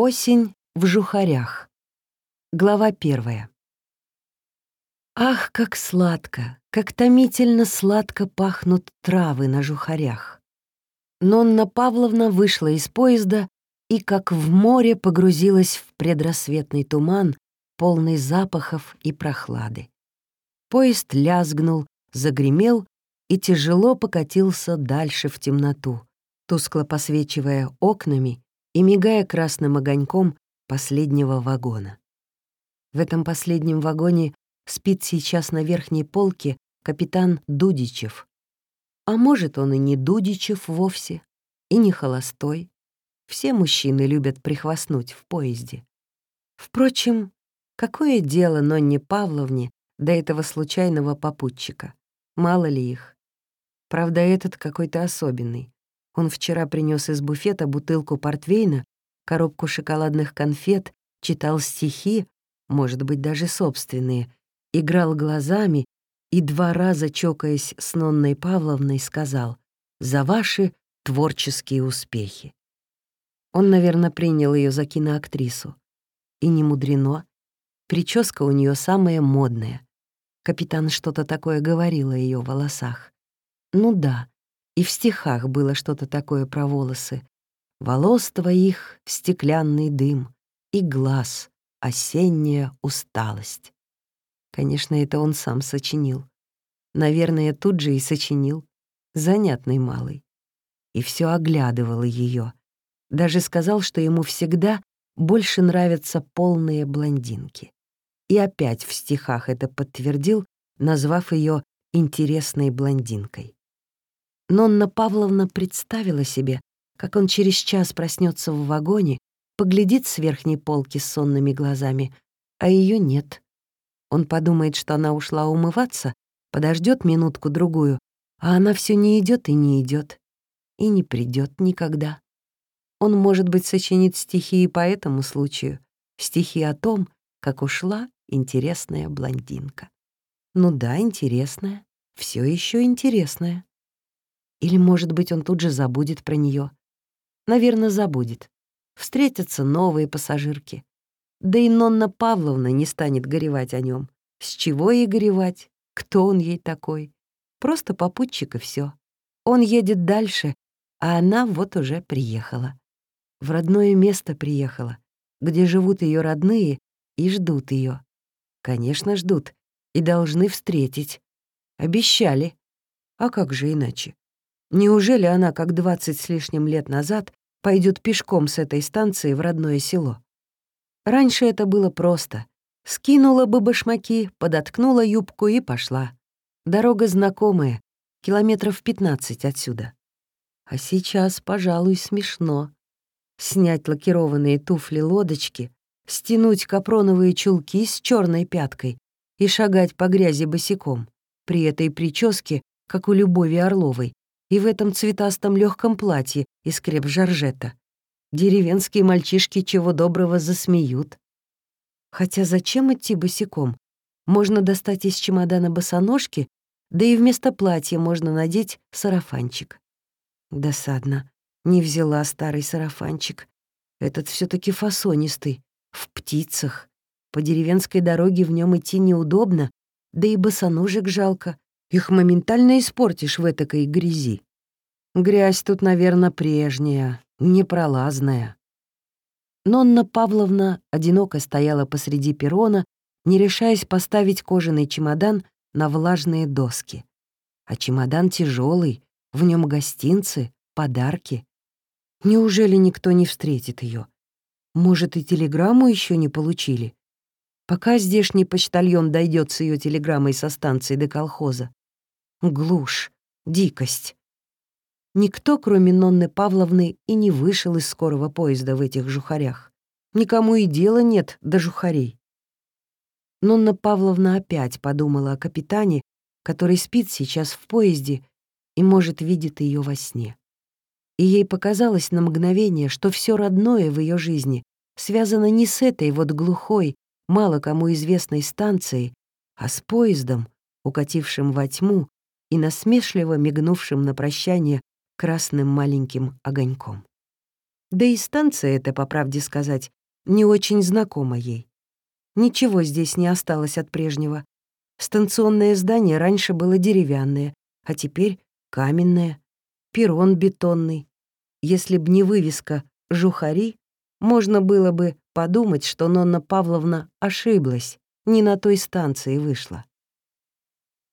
Осень в жухарях. Глава первая. Ах, как сладко, как томительно сладко пахнут травы на жухарях. Нонна Павловна вышла из поезда и, как в море, погрузилась в предрассветный туман, полный запахов и прохлады. Поезд лязгнул, загремел и тяжело покатился дальше в темноту, тускло посвечивая окнами и мигая красным огоньком последнего вагона. В этом последнем вагоне спит сейчас на верхней полке капитан Дудичев. А может, он и не Дудичев вовсе, и не холостой. Все мужчины любят прихвастнуть в поезде. Впрочем, какое дело Нонне Павловне до этого случайного попутчика? Мало ли их. Правда, этот какой-то особенный. Он вчера принес из буфета бутылку портвейна, коробку шоколадных конфет, читал стихи, может быть, даже собственные, играл глазами и два раза, чокаясь с Нонной Павловной, сказал «За ваши творческие успехи». Он, наверное, принял ее за киноактрису. И не мудрено. Прическа у нее самая модная. Капитан что-то такое говорил о ее волосах. Ну да, и в стихах было что-то такое про волосы. Волос твоих — стеклянный дым, и глаз — осенняя усталость. Конечно, это он сам сочинил. Наверное, тут же и сочинил. Занятный малый. И все оглядывал ее. Даже сказал, что ему всегда больше нравятся полные блондинки. И опять в стихах это подтвердил, назвав ее интересной блондинкой. Нонна Павловна представила себе, как он через час проснется в вагоне, поглядит с верхней полки с сонными глазами, а ее нет. Он подумает, что она ушла умываться, подождет минутку-другую, а она все не идет и не идет, и не придет никогда. Он, может быть, сочинит стихи и по этому случаю, стихи о том, как ушла интересная блондинка. Ну да, интересная, все еще интересная. Или, может быть, он тут же забудет про нее. Наверное, забудет. Встретятся новые пассажирки. Да и Нонна Павловна не станет горевать о нем. С чего ей горевать? Кто он ей такой? Просто попутчик и все. Он едет дальше, а она вот уже приехала. В родное место приехала, где живут ее родные и ждут ее. Конечно, ждут и должны встретить. Обещали. А как же иначе? Неужели она, как двадцать с лишним лет назад, пойдет пешком с этой станции в родное село? Раньше это было просто. Скинула бы башмаки, подоткнула юбку и пошла. Дорога знакомая, километров пятнадцать отсюда. А сейчас, пожалуй, смешно. Снять лакированные туфли-лодочки, стянуть капроновые чулки с черной пяткой и шагать по грязи босиком, при этой прическе, как у Любови Орловой, и в этом цветастом легком платье из креп Жоржета. Деревенские мальчишки чего доброго засмеют. Хотя зачем идти босиком? Можно достать из чемодана босоножки, да и вместо платья можно надеть сарафанчик. Досадно. Не взяла старый сарафанчик. Этот все таки фасонистый, в птицах. По деревенской дороге в нем идти неудобно, да и босоножек жалко. Их моментально испортишь в этакой грязи. Грязь тут, наверное, прежняя, непролазная. Нонна Павловна одиноко стояла посреди перрона, не решаясь поставить кожаный чемодан на влажные доски. А чемодан тяжелый, в нем гостинцы, подарки. Неужели никто не встретит ее? Может, и телеграмму еще не получили? Пока здешний почтальон дойдет с ее телеграммой со станции до колхоза, глушь, дикость. Никто, кроме Нонны Павловны, и не вышел из скорого поезда в этих жухарях. Никому и дела нет до жухарей. Нонна Павловна опять подумала о капитане, который спит сейчас в поезде и, может, видит ее во сне. И ей показалось на мгновение, что все родное в ее жизни связано не с этой вот глухой, мало кому известной станцией, а с поездом, укатившим во тьму и насмешливо мигнувшим на прощание красным маленьким огоньком. Да и станция эта, по правде сказать, не очень знакома ей. Ничего здесь не осталось от прежнего. Станционное здание раньше было деревянное, а теперь каменное, перрон бетонный. Если б не вывеска «Жухари», можно было бы подумать, что Нонна Павловна ошиблась, не на той станции вышла.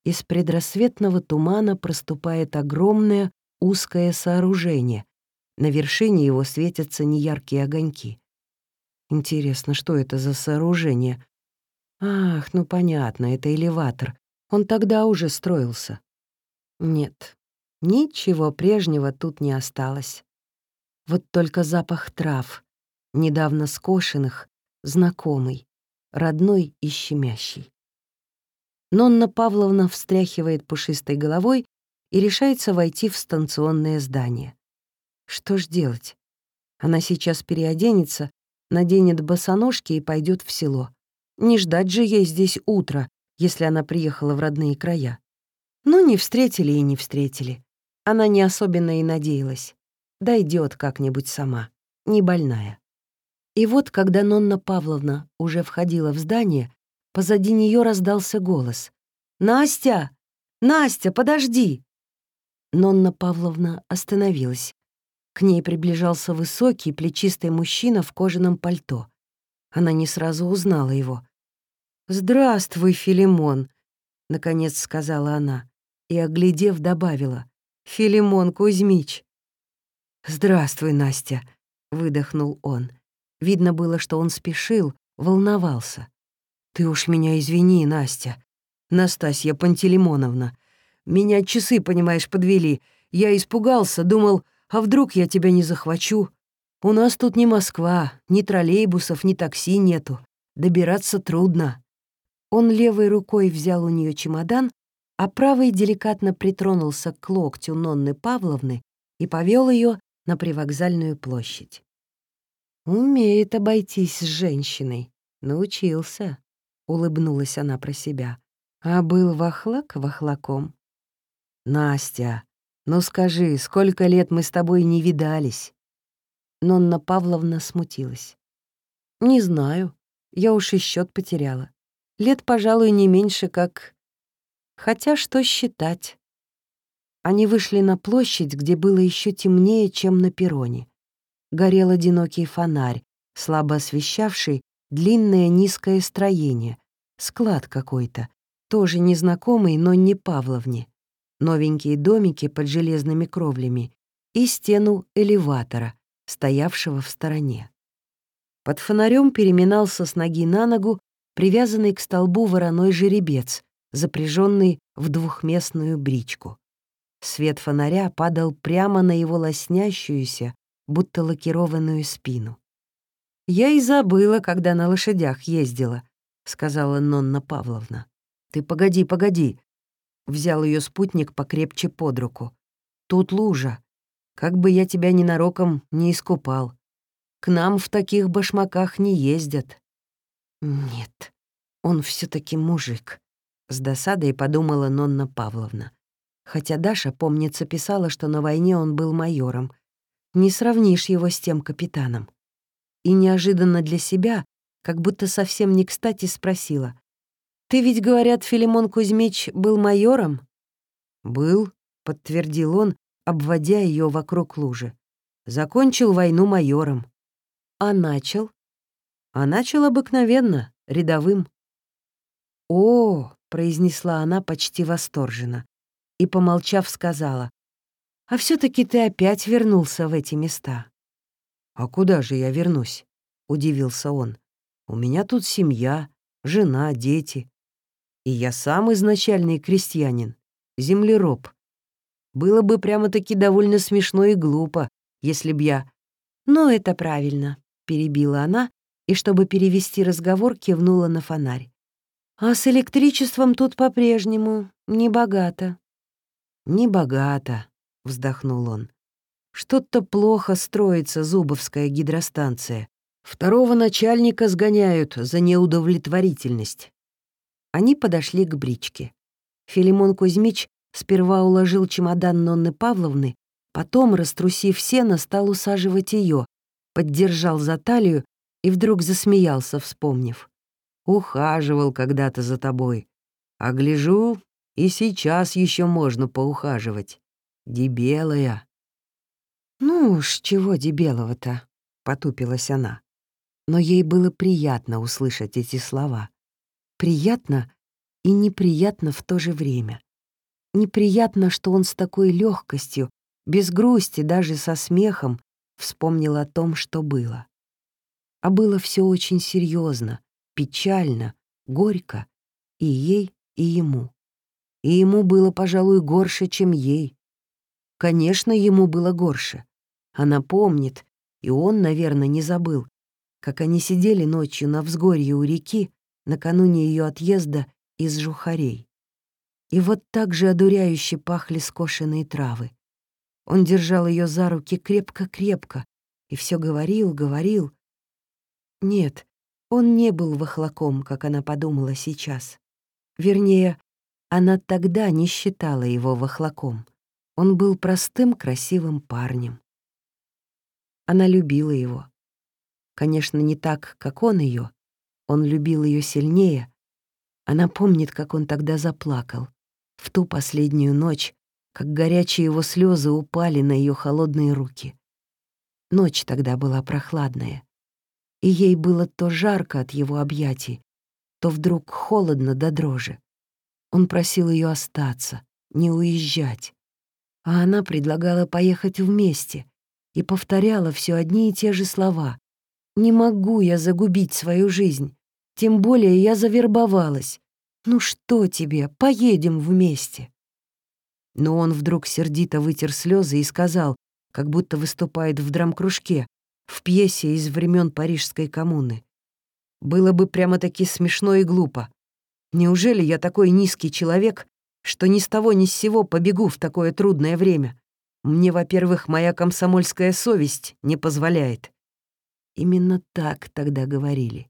Из предрассветного тумана проступает огромное узкое сооружение. На вершине его светятся неяркие огоньки. Интересно, что это за сооружение? Ах, ну понятно, это элеватор. Он тогда уже строился. Нет, ничего прежнего тут не осталось. Вот только запах трав, недавно скошенных, знакомый, родной и щемящий. Нонна Павловна встряхивает пушистой головой и решается войти в станционное здание. Что ж делать? Она сейчас переоденется, наденет босоножки и пойдет в село. Не ждать же ей здесь утро, если она приехала в родные края. Ну, не встретили и не встретили. Она не особенно и надеялась дойдет как-нибудь сама, не больная. И вот, когда Нонна Павловна уже входила в здание, позади нее раздался голос. «Настя! Настя, подожди!» Нонна Павловна остановилась. К ней приближался высокий, плечистый мужчина в кожаном пальто. Она не сразу узнала его. «Здравствуй, Филимон», — наконец сказала она, и, оглядев, добавила. «Филимон Кузьмич». «Здравствуй, Настя», — выдохнул он. Видно было, что он спешил, волновался. «Ты уж меня извини, Настя. Настасья Пантелеймоновна. Меня часы, понимаешь, подвели. Я испугался, думал, а вдруг я тебя не захвачу? У нас тут не Москва, ни троллейбусов, ни такси нету. Добираться трудно». Он левой рукой взял у нее чемодан, а правой деликатно притронулся к локтю Нонны Павловны и повел ее на привокзальную площадь. «Умеет обойтись с женщиной. Научился», — улыбнулась она про себя. «А был вахлак вахлаком». «Настя, ну скажи, сколько лет мы с тобой не видались?» Нонна Павловна смутилась. «Не знаю. Я уж и счет потеряла. Лет, пожалуй, не меньше, как... Хотя что считать? Они вышли на площадь, где было еще темнее, чем на перроне. Горел одинокий фонарь, слабо освещавший длинное низкое строение, склад какой-то, тоже незнакомый, но не Павловне. Новенькие домики под железными кровлями и стену элеватора, стоявшего в стороне. Под фонарем переминался с ноги на ногу привязанный к столбу вороной жеребец, запряженный в двухместную бричку. Свет фонаря падал прямо на его лоснящуюся, будто лакированную спину. «Я и забыла, когда на лошадях ездила», — сказала Нонна Павловна. «Ты погоди, погоди», — взял ее спутник покрепче под руку. «Тут лужа. Как бы я тебя ненароком не искупал. К нам в таких башмаках не ездят». «Нет, он все таки мужик», — с досадой подумала Нонна Павловна. Хотя Даша, помнится, писала, что на войне он был майором. Не сравнишь его с тем капитаном. И неожиданно для себя, как будто совсем не кстати, спросила. «Ты ведь, говорят, Филимон Кузьмич был майором?» «Был», — подтвердил он, обводя ее вокруг лужи. «Закончил войну майором». «А начал?» «А начал обыкновенно, рядовым». «О!» — произнесла она почти восторженно и, помолчав, сказала, «А все таки ты опять вернулся в эти места». «А куда же я вернусь?» — удивился он. «У меня тут семья, жена, дети. И я сам изначальный крестьянин, землероб. Было бы прямо-таки довольно смешно и глупо, если б я...» «Ну, это правильно», — перебила она, и, чтобы перевести разговор, кивнула на фонарь. «А с электричеством тут по-прежнему небогато». «Небогато», — вздохнул он. «Что-то плохо строится Зубовская гидростанция. Второго начальника сгоняют за неудовлетворительность». Они подошли к бричке. Филимон Кузьмич сперва уложил чемодан Нонны Павловны, потом, раструсив сено, стал усаживать ее, поддержал за талию и вдруг засмеялся, вспомнив. «Ухаживал когда-то за тобой, а гляжу, и сейчас еще можно поухаживать. Дебелая». «Ну уж, чего дебелого-то?» — потупилась она. Но ей было приятно услышать эти слова. Приятно и неприятно в то же время. Неприятно, что он с такой легкостью, без грусти, даже со смехом, вспомнил о том, что было. А было все очень серьезно, печально, горько и ей, и ему. И ему было, пожалуй, горше, чем ей. Конечно, ему было горше. Она помнит, и он, наверное, не забыл, как они сидели ночью на взгорье у реки накануне ее отъезда из жухарей. И вот так же одуряюще пахли скошенные травы. Он держал ее за руки крепко-крепко и все говорил, говорил. Нет, он не был вахлаком, как она подумала сейчас. Вернее, она тогда не считала его вахлаком. Он был простым, красивым парнем. Она любила его. Конечно, не так, как он ее. Он любил ее сильнее. Она помнит, как он тогда заплакал. В ту последнюю ночь, как горячие его слезы упали на ее холодные руки. Ночь тогда была прохладная, и ей было то жарко от его объятий, то вдруг холодно до дрожи. Он просил ее остаться, не уезжать. А она предлагала поехать вместе и повторяла все одни и те же слова. «Не могу я загубить свою жизнь, тем более я завербовалась. Ну что тебе, поедем вместе». Но он вдруг сердито вытер слезы и сказал, как будто выступает в драмкружке, в пьесе из времен Парижской коммуны. «Было бы прямо-таки смешно и глупо. Неужели я такой низкий человек, что ни с того ни с сего побегу в такое трудное время? Мне, во-первых, моя комсомольская совесть не позволяет». Именно так тогда говорили.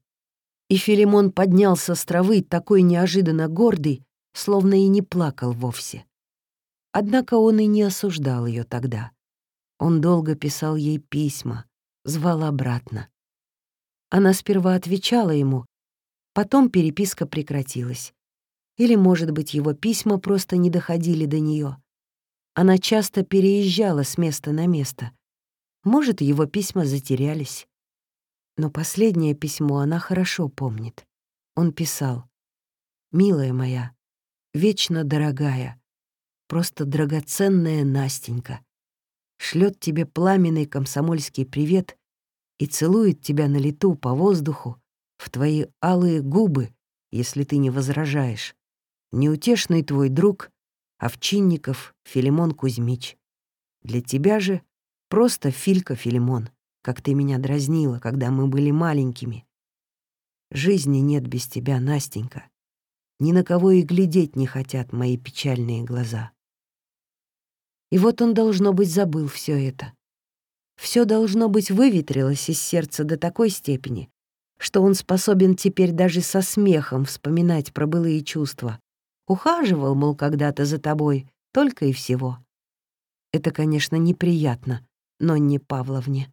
И Филимон поднялся с травы, такой неожиданно гордый, словно и не плакал вовсе. Однако он и не осуждал ее тогда. Он долго писал ей письма, звал обратно. Она сперва отвечала ему, потом переписка прекратилась. Или, может быть, его письма просто не доходили до нее. Она часто переезжала с места на место. Может, его письма затерялись. Но последнее письмо она хорошо помнит. Он писал «Милая моя, вечно дорогая, просто драгоценная Настенька. Шлет тебе пламенный комсомольский привет и целует тебя на лету по воздуху в твои алые губы, если ты не возражаешь. Неутешный твой друг Овчинников Филимон Кузьмич. Для тебя же просто Филька Филимон, как ты меня дразнила, когда мы были маленькими. Жизни нет без тебя, Настенька. Ни на кого и глядеть не хотят мои печальные глаза. И вот он, должно быть, забыл все это. Все должно быть выветрилось из сердца до такой степени, что он способен теперь даже со смехом вспоминать про былые чувства. Ухаживал, мол, когда-то за тобой, только и всего. Это, конечно, неприятно, но не Павловне.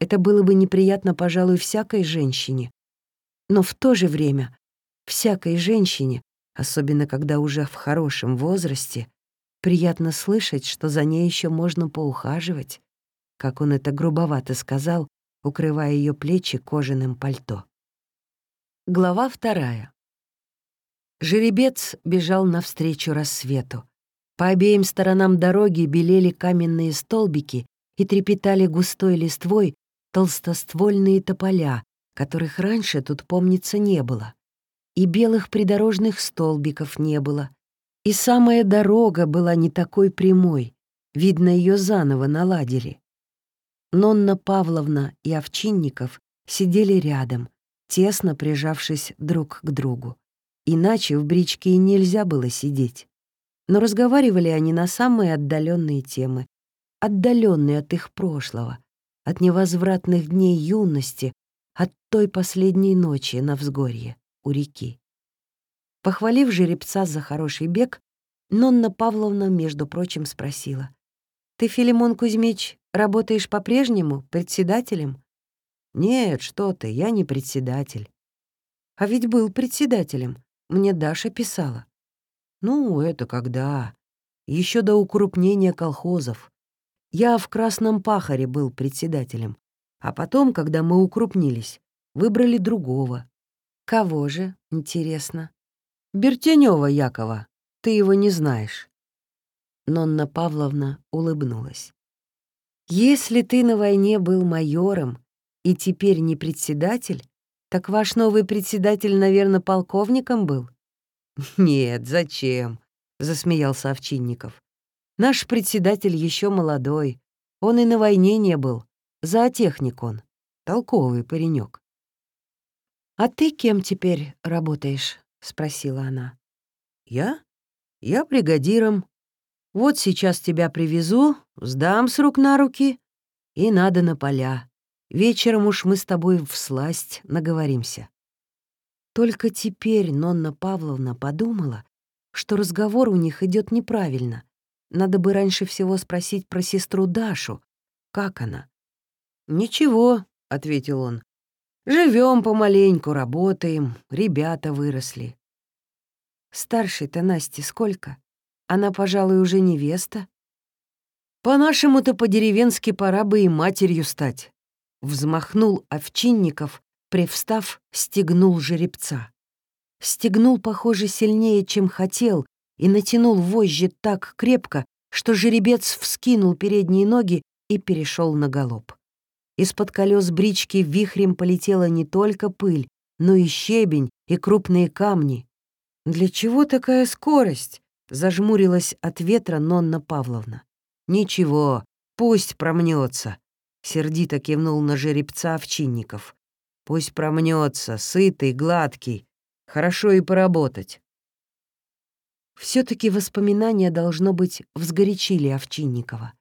Это было бы неприятно, пожалуй, всякой женщине. Но в то же время всякой женщине, особенно когда уже в хорошем возрасте, Приятно слышать, что за ней еще можно поухаживать, как он это грубовато сказал, укрывая ее плечи кожаным пальто. Глава вторая. Жеребец бежал навстречу рассвету. По обеим сторонам дороги белели каменные столбики и трепетали густой листвой толстоствольные тополя, которых раньше тут, помнится, не было. И белых придорожных столбиков не было, и самая дорога была не такой прямой, видно, ее заново наладили. Нонна Павловна и Овчинников сидели рядом, тесно прижавшись друг к другу. Иначе в бричке и нельзя было сидеть. Но разговаривали они на самые отдаленные темы, отдаленные от их прошлого, от невозвратных дней юности, от той последней ночи на взгорье у реки. Похвалив жеребца за хороший бег, Нонна Павловна, между прочим, спросила. «Ты, Филимон Кузьмич, работаешь по-прежнему председателем? «Нет, что ты, я не председатель». «А ведь был председателем. Мне Даша писала». «Ну, это когда? Еще до укрупнения колхозов. Я в Красном Пахаре был председателем. А потом, когда мы укрупнились, выбрали другого. Кого же, интересно? Бертенева Якова. Ты его не знаешь. Нонна Павловна улыбнулась. «Если ты на войне был майором и теперь не председатель, так ваш новый председатель, наверное, полковником был?» «Нет, зачем?» — засмеялся Овчинников. «Наш председатель еще молодой. Он и на войне не был. Зоотехник он. Толковый паренек. «А ты кем теперь работаешь?» — спросила она. «Я? Я бригадиром. Вот сейчас тебя привезу, сдам с рук на руки, и надо на поля. Вечером уж мы с тобой в сласть наговоримся». Только теперь Нонна Павловна подумала, что разговор у них идет неправильно. Надо бы раньше всего спросить про сестру Дашу. Как она? «Ничего», — ответил он. Живем помаленьку, работаем, ребята выросли». «Старшей-то Насте сколько? Она, пожалуй, уже невеста?» «По-нашему-то по-деревенски пора бы и матерью стать», — взмахнул Овчинников, привстав, стегнул жеребца. Стегнул, похоже, сильнее, чем хотел, и натянул вожжи так крепко, что жеребец вскинул передние ноги и перешел на галоп. Из-под колес брички вихрем полетела не только пыль, но и щебень, и крупные камни. «Для чего такая скорость?» — зажмурилась от ветра Нонна Павловна. «Ничего, пусть промнется», — сердито кивнул на жеребца Овчинников. Пусть промнется, сытый, гладкий. Хорошо и поработать. все таки воспоминания, должно быть, взгорячили Овчинникова.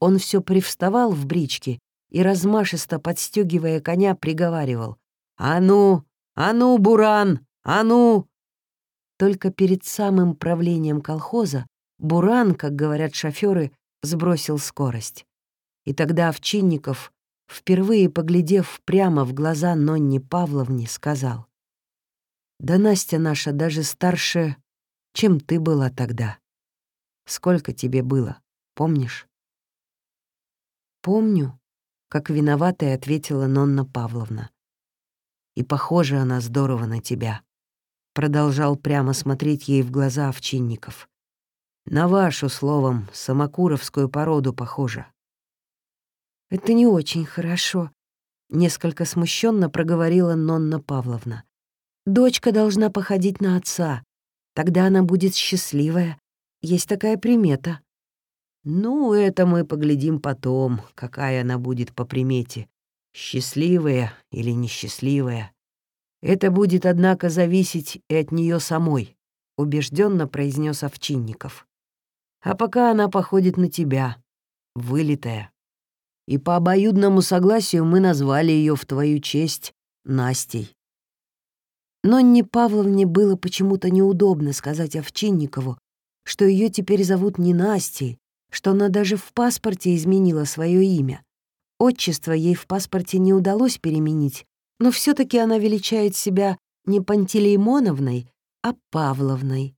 Он все привставал в бричке и, размашисто подстегивая коня, приговаривал. «А ну! А ну, Буран! А ну!» Только перед самым правлением колхоза Буран, как говорят шоферы, сбросил скорость. И тогда Овчинников впервые поглядев прямо в глаза Нонне Павловне, сказал. «Да Настя наша даже старше, чем ты была тогда. Сколько тебе было, помнишь?» «Помню», — как виноватая ответила Нонна Павловна. «И похожа она здорово на тебя», — продолжал прямо смотреть ей в глаза Овчинников. «На вашу, словом, самокуровскую породу похожа. «Это не очень хорошо», — несколько смущенно проговорила Нонна Павловна. «Дочка должна походить на отца. Тогда она будет счастливая. Есть такая примета». «Ну, это мы поглядим потом, какая она будет по примете. Счастливая или несчастливая. Это будет, однако, зависеть и от нее самой», — убежденно произнес Овчинников. «А пока она походит на тебя, вылитая» и по обоюдному согласию мы назвали ее в твою честь Настей. Но Нонне Павловне было почему-то неудобно сказать Овчинникову, что ее теперь зовут не Настей, что она даже в паспорте изменила свое имя. Отчество ей в паспорте не удалось переменить, но все таки она величает себя не Пантелеймоновной, а Павловной.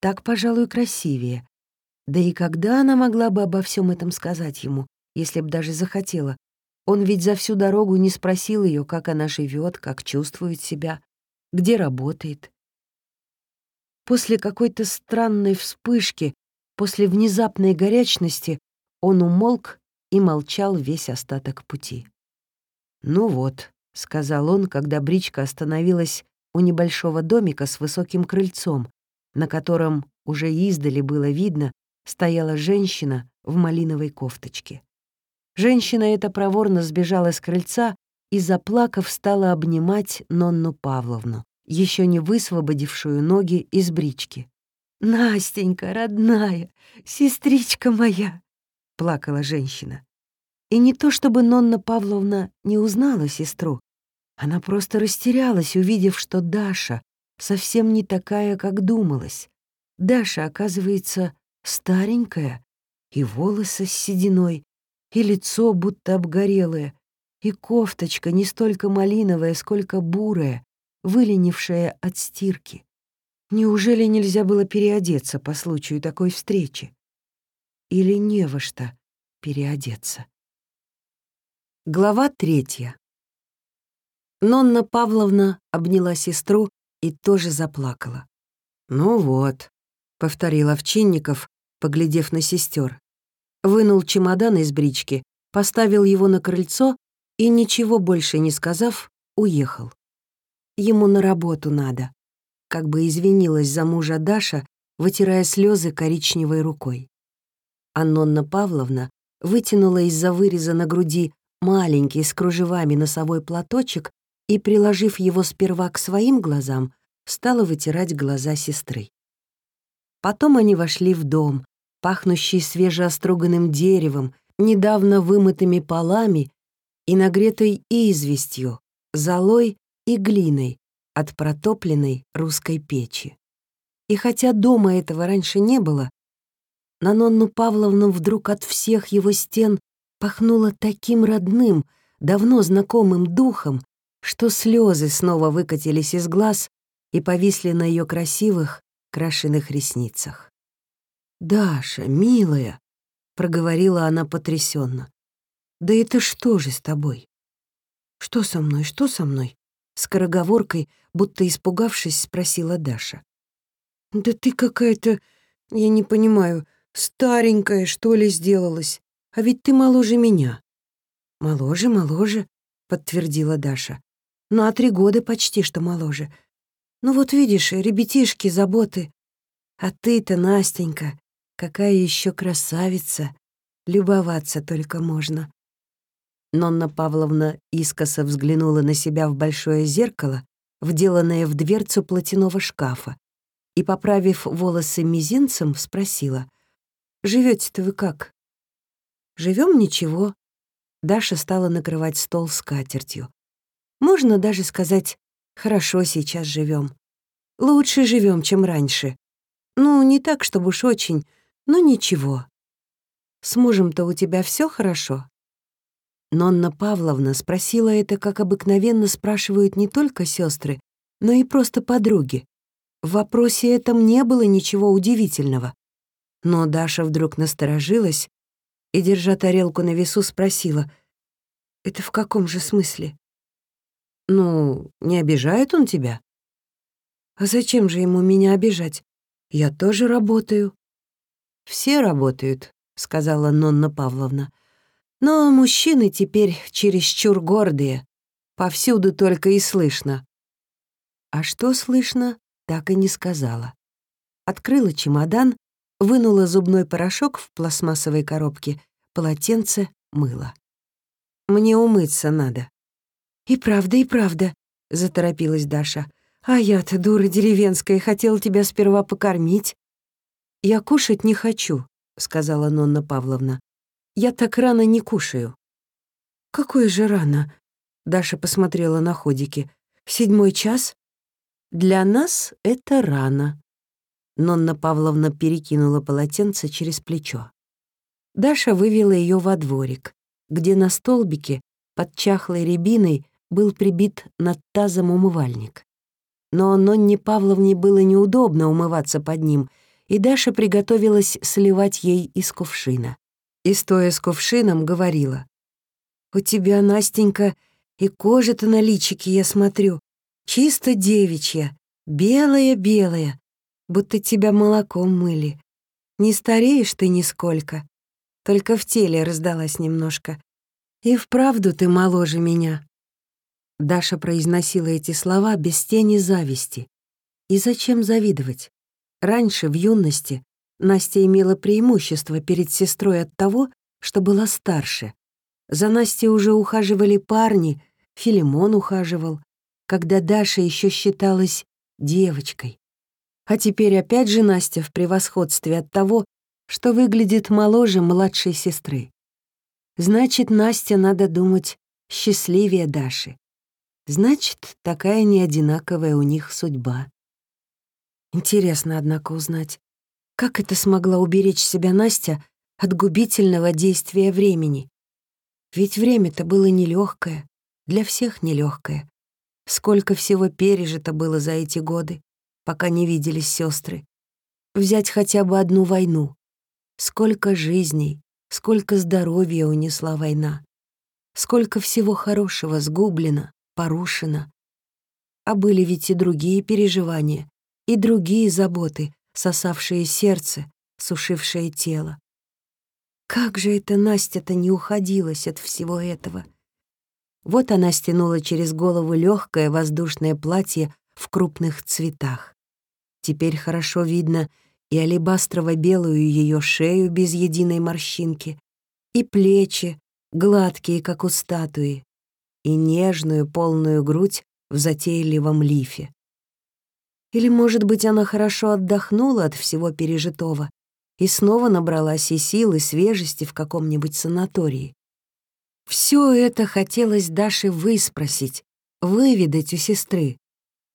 Так, пожалуй, красивее. Да и когда она могла бы обо всем этом сказать ему, если б даже захотела. Он ведь за всю дорогу не спросил ее, как она живет, как чувствует себя, где работает. После какой-то странной вспышки, после внезапной горячности, он умолк и молчал весь остаток пути. «Ну вот», — сказал он, когда бричка остановилась у небольшого домика с высоким крыльцом, на котором уже издали было видно, стояла женщина в малиновой кофточке. Женщина эта проворно сбежала с крыльца и, заплакав, стала обнимать Нонну Павловну, еще не высвободившую ноги из брички. «Настенька, родная, сестричка моя!» — плакала женщина. И не то чтобы Нонна Павловна не узнала сестру, она просто растерялась, увидев, что Даша совсем не такая, как думалось. Даша, оказывается, старенькая, и волосы с сединой, и лицо будто обгорелое, И кофточка не столько малиновая, сколько бурая, выленившая от стирки. Неужели нельзя было переодеться по случаю такой встречи? Или не во что переодеться? Глава третья. Нонна Павловна обняла сестру и тоже заплакала. «Ну вот», — повторил Овчинников, поглядев на сестер. Вынул чемодан из брички, поставил его на крыльцо и, ничего больше не сказав, уехал. Ему на работу надо. Как бы извинилась за мужа Даша, вытирая слезы коричневой рукой. Аннонна Павловна вытянула из-за выреза на груди маленький с кружевами носовой платочек и, приложив его сперва к своим глазам, стала вытирать глаза сестры. Потом они вошли в дом, пахнущий свежеоструганным деревом, недавно вымытыми полами и нагретой известью, золой и глиной от протопленной русской печи. И хотя дома этого раньше не было, на Нонну Павловну вдруг от всех его стен пахнуло таким родным, давно знакомым духом, что слезы снова выкатились из глаз и повисли на ее красивых, крашеных ресницах. «Даша, милая!» — проговорила она потрясенно. «Да это что же с тобой?» «Что со мной, что со мной?» Скороговоркой, будто испугавшись, спросила Даша. «Да ты какая-то, я не понимаю, старенькая, что ли, сделалась. А ведь ты моложе меня». «Моложе, моложе», — подтвердила Даша. «Ну, а три года почти что моложе. Ну вот видишь, ребятишки, заботы. А ты-то, Настенька, какая еще красавица. Любоваться только можно. Нонна Павловна искоса взглянула на себя в большое зеркало, вделанное в дверцу платяного шкафа, и, поправив волосы мизинцем, спросила, живете то вы как?» Живем ничего». Даша стала накрывать стол скатертью. «Можно даже сказать, хорошо сейчас живем. Лучше живем, чем раньше. Ну, не так, чтобы уж очень, но ничего. С мужем-то у тебя все хорошо?» Нонна Павловна спросила это, как обыкновенно спрашивают не только сестры, но и просто подруги. В вопросе этом не было ничего удивительного. Но Даша вдруг насторожилась и, держа тарелку на весу, спросила, «Это в каком же смысле?» «Ну, не обижает он тебя?» «А зачем же ему меня обижать? Я тоже работаю». «Все работают», — сказала Нонна Павловна. Но мужчины теперь чересчур гордые. Повсюду только и слышно. А что слышно, так и не сказала. Открыла чемодан, вынула зубной порошок в пластмассовой коробке, полотенце, мыло. «Мне умыться надо». «И правда, и правда», — заторопилась Даша. «А я-то, дура деревенская, хотела тебя сперва покормить». «Я кушать не хочу», — сказала Нонна Павловна. Я так рано не кушаю». «Какое же рано?» Даша посмотрела на ходики. «Седьмой час?» «Для нас это рано». Нонна Павловна перекинула полотенце через плечо. Даша вывела ее во дворик, где на столбике под чахлой рябиной был прибит над тазом умывальник. Но Нонне Павловне было неудобно умываться под ним, и Даша приготовилась сливать ей из кувшина и, стоя с кувшином, говорила. «У тебя, Настенька, и кожа-то на личике, я смотрю, чисто девичья, белая-белая, будто тебя молоком мыли. Не стареешь ты нисколько, только в теле раздалась немножко. И вправду ты моложе меня». Даша произносила эти слова без тени зависти. И зачем завидовать? Раньше, в юности, Настя имела преимущество перед сестрой от того, что была старше. За Настей уже ухаживали парни, Филимон ухаживал, когда Даша еще считалась девочкой. А теперь опять же Настя в превосходстве от того, что выглядит моложе младшей сестры. Значит, Настя, надо думать, счастливее Даши. Значит, такая неодинаковая у них судьба. Интересно, однако, узнать, как это смогла уберечь себя Настя от губительного действия времени? Ведь время-то было нелегкое, для всех нелегкое. Сколько всего пережито было за эти годы, пока не виделись сестры. Взять хотя бы одну войну. Сколько жизней, сколько здоровья унесла война. Сколько всего хорошего сгублено, порушено. А были ведь и другие переживания, и другие заботы, сосавшие сердце, сушившее тело. Как же это Настя-то не уходилась от всего этого? Вот она стянула через голову легкое воздушное платье в крупных цветах. Теперь хорошо видно и алебастрово-белую ее шею без единой морщинки, и плечи, гладкие, как у статуи, и нежную полную грудь в затейливом лифе. Или, может быть, она хорошо отдохнула от всего пережитого и снова набралась и сил, и свежести в каком-нибудь санатории. Все это хотелось Даше выспросить, выведать у сестры.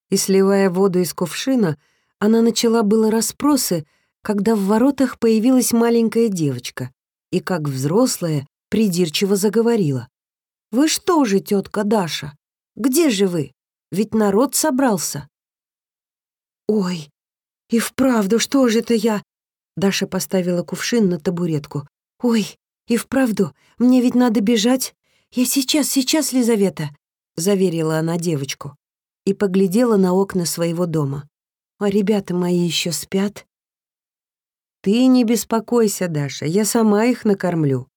И, сливая воду из кувшина, она начала было расспросы, когда в воротах появилась маленькая девочка и, как взрослая, придирчиво заговорила. «Вы что же, тетка Даша? Где же вы? Ведь народ собрался». «Ой, и вправду, что же это я?» Даша поставила кувшин на табуретку. «Ой, и вправду, мне ведь надо бежать. Я сейчас, сейчас, Лизавета», — заверила она девочку и поглядела на окна своего дома. «А ребята мои еще спят». «Ты не беспокойся, Даша, я сама их накормлю».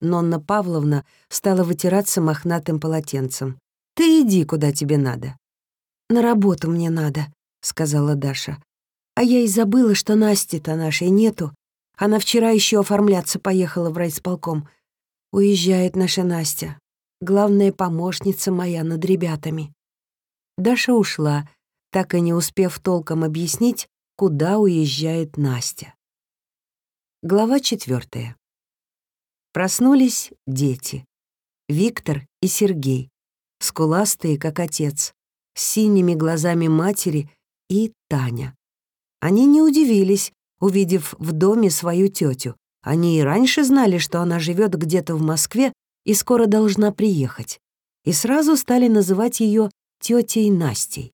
Нонна Павловна стала вытираться мохнатым полотенцем. «Ты иди, куда тебе надо». «На работу мне надо», — сказала Даша. «А я и забыла, что Насти-то нашей нету. Она вчера еще оформляться поехала в райсполком. Уезжает наша Настя. Главная помощница моя над ребятами». Даша ушла, так и не успев толком объяснить, куда уезжает Настя. Глава четвертая. Проснулись дети. Виктор и Сергей, скуластые, как отец, с синими глазами матери и Таня. Они не удивились, увидев в доме свою тетю. Они и раньше знали, что она живет где-то в Москве и скоро должна приехать. И сразу стали называть ее тетей Настей.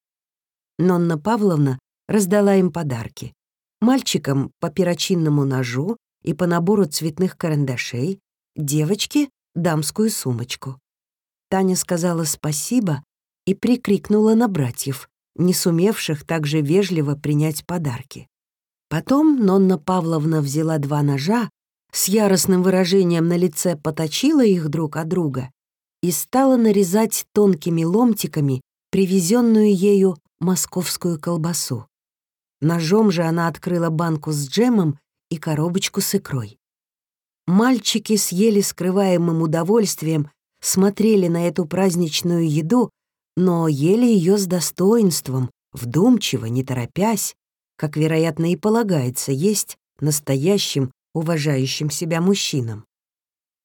Нонна Павловна раздала им подарки. Мальчикам по перочинному ножу и по набору цветных карандашей, девочке — дамскую сумочку. Таня сказала спасибо и прикрикнула на братьев, не сумевших также вежливо принять подарки. Потом Нонна Павловна взяла два ножа, с яростным выражением на лице поточила их друг от друга и стала нарезать тонкими ломтиками привезенную ею московскую колбасу. Ножом же она открыла банку с джемом и коробочку с икрой. Мальчики с еле скрываемым удовольствием смотрели на эту праздничную еду но ели ее с достоинством, вдумчиво, не торопясь, как, вероятно, и полагается есть настоящим, уважающим себя мужчинам.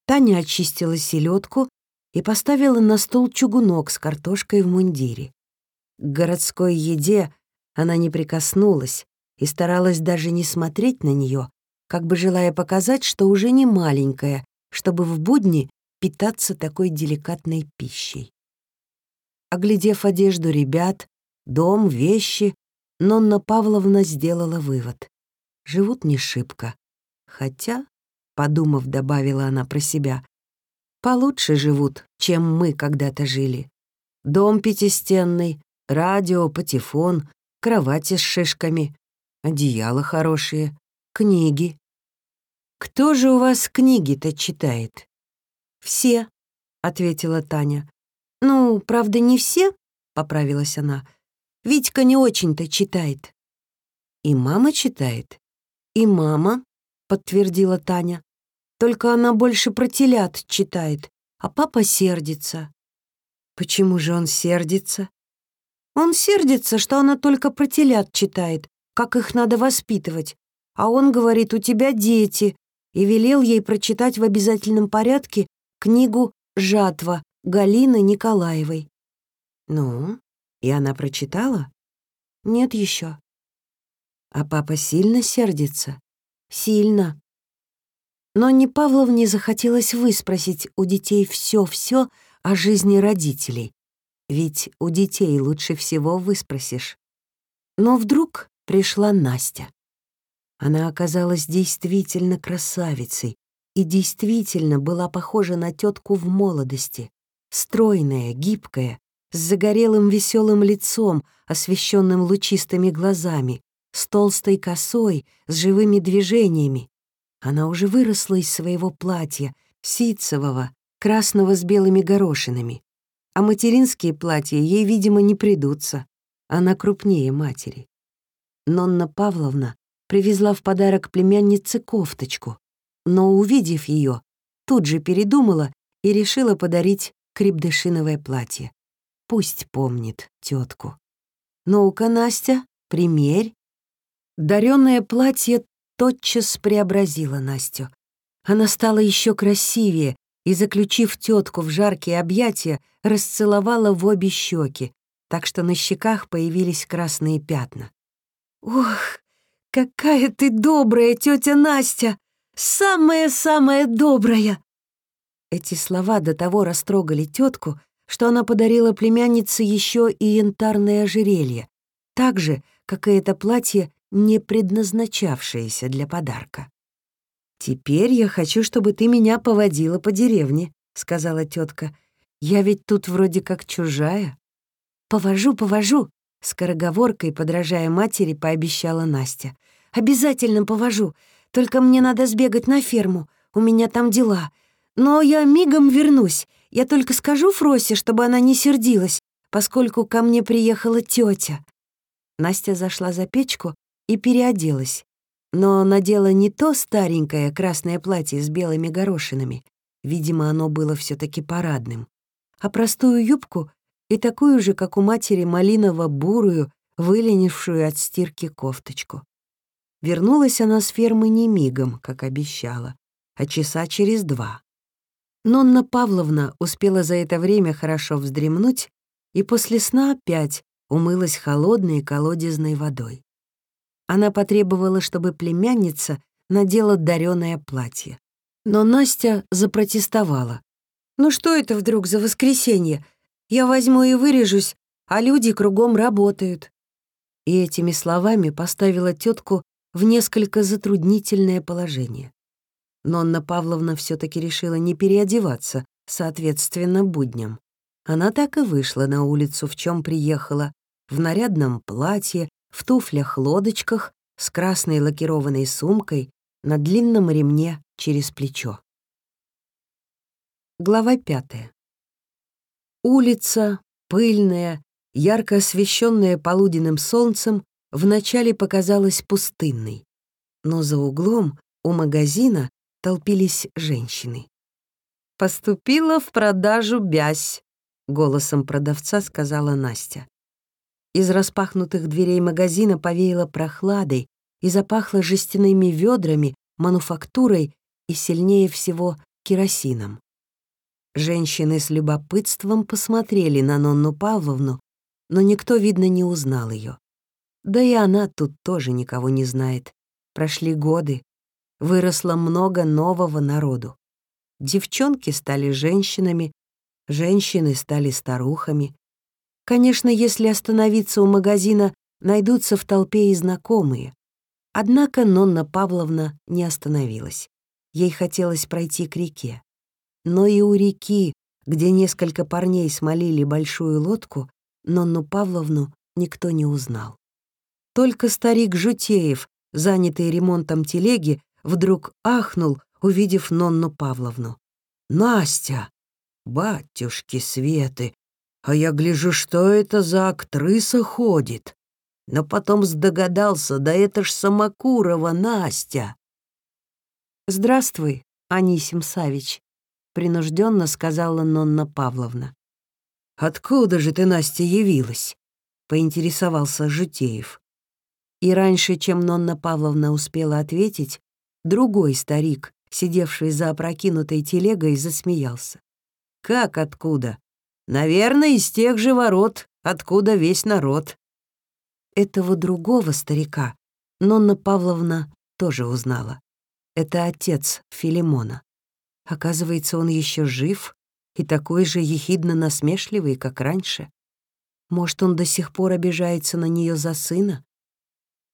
Таня очистила селедку и поставила на стол чугунок с картошкой в мундире. К городской еде она не прикоснулась и старалась даже не смотреть на нее, как бы желая показать, что уже не маленькая, чтобы в будни питаться такой деликатной пищей. Оглядев одежду ребят, дом, вещи, Нонна Павловна сделала вывод. Живут не шибко. Хотя, подумав, добавила она про себя, получше живут, чем мы когда-то жили. Дом пятистенный, радио, патефон, кровати с шишками, одеяла хорошие, книги. «Кто же у вас книги-то читает?» «Все», — ответила Таня. «Ну, правда, не все», — поправилась она. «Витька не очень-то читает». «И мама читает?» «И мама», — подтвердила Таня. «Только она больше про телят читает, а папа сердится». «Почему же он сердится?» «Он сердится, что она только про телят читает, как их надо воспитывать. А он говорит, у тебя дети, и велел ей прочитать в обязательном порядке книгу «Жатва» Галины Николаевой. Ну, и она прочитала? Нет еще. А папа сильно сердится? Сильно. Но не Павловне захотелось выспросить у детей все-все о жизни родителей, ведь у детей лучше всего выспросишь. Но вдруг пришла Настя. Она оказалась действительно красавицей и действительно была похожа на тетку в молодости, стройная, гибкая, с загорелым веселым лицом, освещенным лучистыми глазами, с толстой косой, с живыми движениями. Она уже выросла из своего платья, ситцевого, красного с белыми горошинами. А материнские платья ей, видимо, не придутся. Она крупнее матери. Нонна Павловна привезла в подарок племяннице кофточку, но, увидев ее, тут же передумала и решила подарить крепдышиновое платье. Пусть помнит тетку. «Ну-ка, Настя, примерь». Даренное платье тотчас преобразило Настю. Она стала еще красивее и, заключив тетку в жаркие объятия, расцеловала в обе щеки, так что на щеках появились красные пятна. «Ох, какая ты добрая, тетя Настя! Самая-самая добрая!» Эти слова до того растрогали тетку, что она подарила племяннице еще и янтарное ожерелье, так же, как и это платье, не предназначавшееся для подарка. «Теперь я хочу, чтобы ты меня поводила по деревне», — сказала тетка. «Я ведь тут вроде как чужая». «Повожу, повожу», — скороговоркой, подражая матери, пообещала Настя. «Обязательно повожу, только мне надо сбегать на ферму, у меня там дела. Но я мигом вернусь, я только скажу Фросе, чтобы она не сердилась, поскольку ко мне приехала тетя. Настя зашла за печку и переоделась, но надела не то старенькое красное платье с белыми горошинами, видимо, оно было все таки парадным, а простую юбку и такую же, как у матери, малиново-бурую, выленившую от стирки кофточку. Вернулась она с фермы не мигом, как обещала, а часа через два. Нонна Павловна успела за это время хорошо вздремнуть и после сна опять умылась холодной колодезной водой. Она потребовала, чтобы племянница надела дарёное платье. Но Настя запротестовала. «Ну что это вдруг за воскресенье? Я возьму и вырежусь, а люди кругом работают». И этими словами поставила тетку в несколько затруднительное положение. Но Павловна все таки решила не переодеваться, соответственно, будням. Она так и вышла на улицу, в чем приехала, в нарядном платье, в туфлях-лодочках, с красной лакированной сумкой, на длинном ремне через плечо. Глава пятая. Улица, пыльная, ярко освещенная полуденным солнцем, вначале показалась пустынной, но за углом, у магазина, толпились женщины. «Поступила в продажу бязь», — голосом продавца сказала Настя. Из распахнутых дверей магазина повеяло прохладой и запахло жестяными ведрами, мануфактурой и, сильнее всего, керосином. Женщины с любопытством посмотрели на Нонну Павловну, но никто, видно, не узнал ее. Да и она тут тоже никого не знает. Прошли годы, выросло много нового народу. Девчонки стали женщинами, женщины стали старухами. Конечно, если остановиться у магазина, найдутся в толпе и знакомые. Однако Нонна Павловна не остановилась. Ей хотелось пройти к реке. Но и у реки, где несколько парней смолили большую лодку, Нонну Павловну никто не узнал. Только старик Жутеев, занятый ремонтом телеги, вдруг ахнул, увидев Нонну Павловну. «Настя! Батюшки Светы! А я гляжу, что это за актриса ходит!» Но потом догадался, да это ж Самокурова Настя. «Здравствуй, Анисим Савич», — принужденно сказала Нонна Павловна. «Откуда же ты, Настя, явилась?» — поинтересовался Житеев. И раньше, чем Нонна Павловна успела ответить, Другой старик, сидевший за опрокинутой телегой, засмеялся. «Как откуда? Наверное, из тех же ворот, откуда весь народ». Этого другого старика Нонна Павловна тоже узнала. Это отец Филимона. Оказывается, он еще жив и такой же ехидно насмешливый, как раньше. Может, он до сих пор обижается на нее за сына?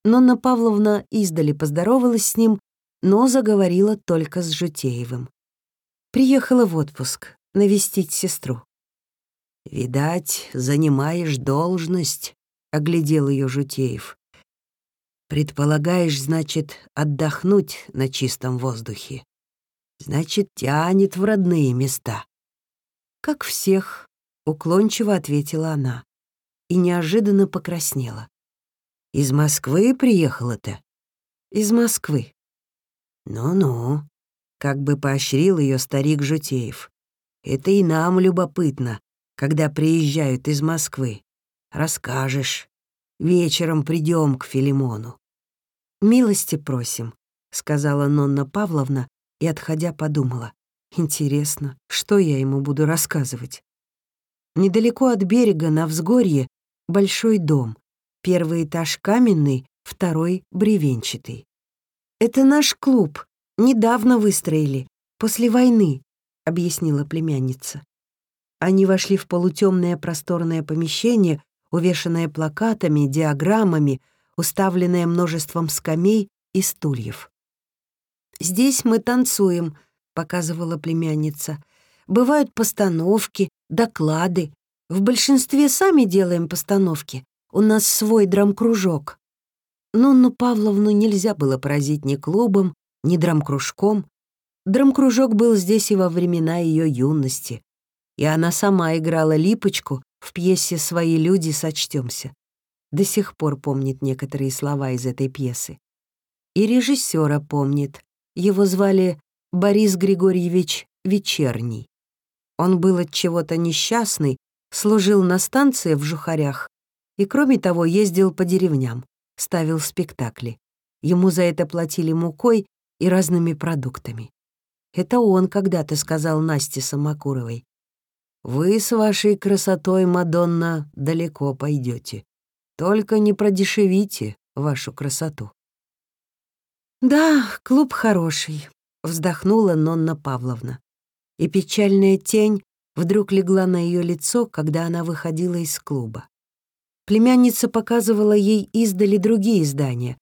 Нонна Павловна издали поздоровалась с ним, но заговорила только с Жутеевым. Приехала в отпуск навестить сестру. «Видать, занимаешь должность», — оглядел ее Жутеев. «Предполагаешь, значит, отдохнуть на чистом воздухе. Значит, тянет в родные места». «Как всех», — уклончиво ответила она и неожиданно покраснела. «Из Москвы приехала-то?» «Из Москвы». «Ну-ну», — как бы поощрил ее старик Жутеев. «Это и нам любопытно, когда приезжают из Москвы. Расскажешь. Вечером придем к Филимону». «Милости просим», — сказала Нонна Павловна и, отходя, подумала. «Интересно, что я ему буду рассказывать?» Недалеко от берега, на взгорье, большой дом. Первый этаж каменный, второй бревенчатый. «Это наш клуб. Недавно выстроили. После войны», — объяснила племянница. Они вошли в полутемное просторное помещение, увешанное плакатами, диаграммами, уставленное множеством скамей и стульев. «Здесь мы танцуем», — показывала племянница. «Бывают постановки, доклады, в большинстве сами делаем постановки. У нас свой драм-кружок. Нонну Павловну нельзя было поразить ни клубом, ни драм-кружком. Драм-кружок был здесь и во времена ее юности. И она сама играла липочку в пьесе «Свои люди, сочтемся». До сих пор помнит некоторые слова из этой пьесы. И режиссера помнит. Его звали Борис Григорьевич Вечерний. Он был от чего-то несчастный служил на станции в Жухарях и, кроме того, ездил по деревням, ставил спектакли. Ему за это платили мукой и разными продуктами. Это он когда-то сказал Насте Самокуровой. «Вы с вашей красотой, Мадонна, далеко пойдете. Только не продешевите вашу красоту». «Да, клуб хороший», — вздохнула Нонна Павловна. И печальная тень вдруг легла на ее лицо, когда она выходила из клуба. Племянница показывала ей издали другие здания.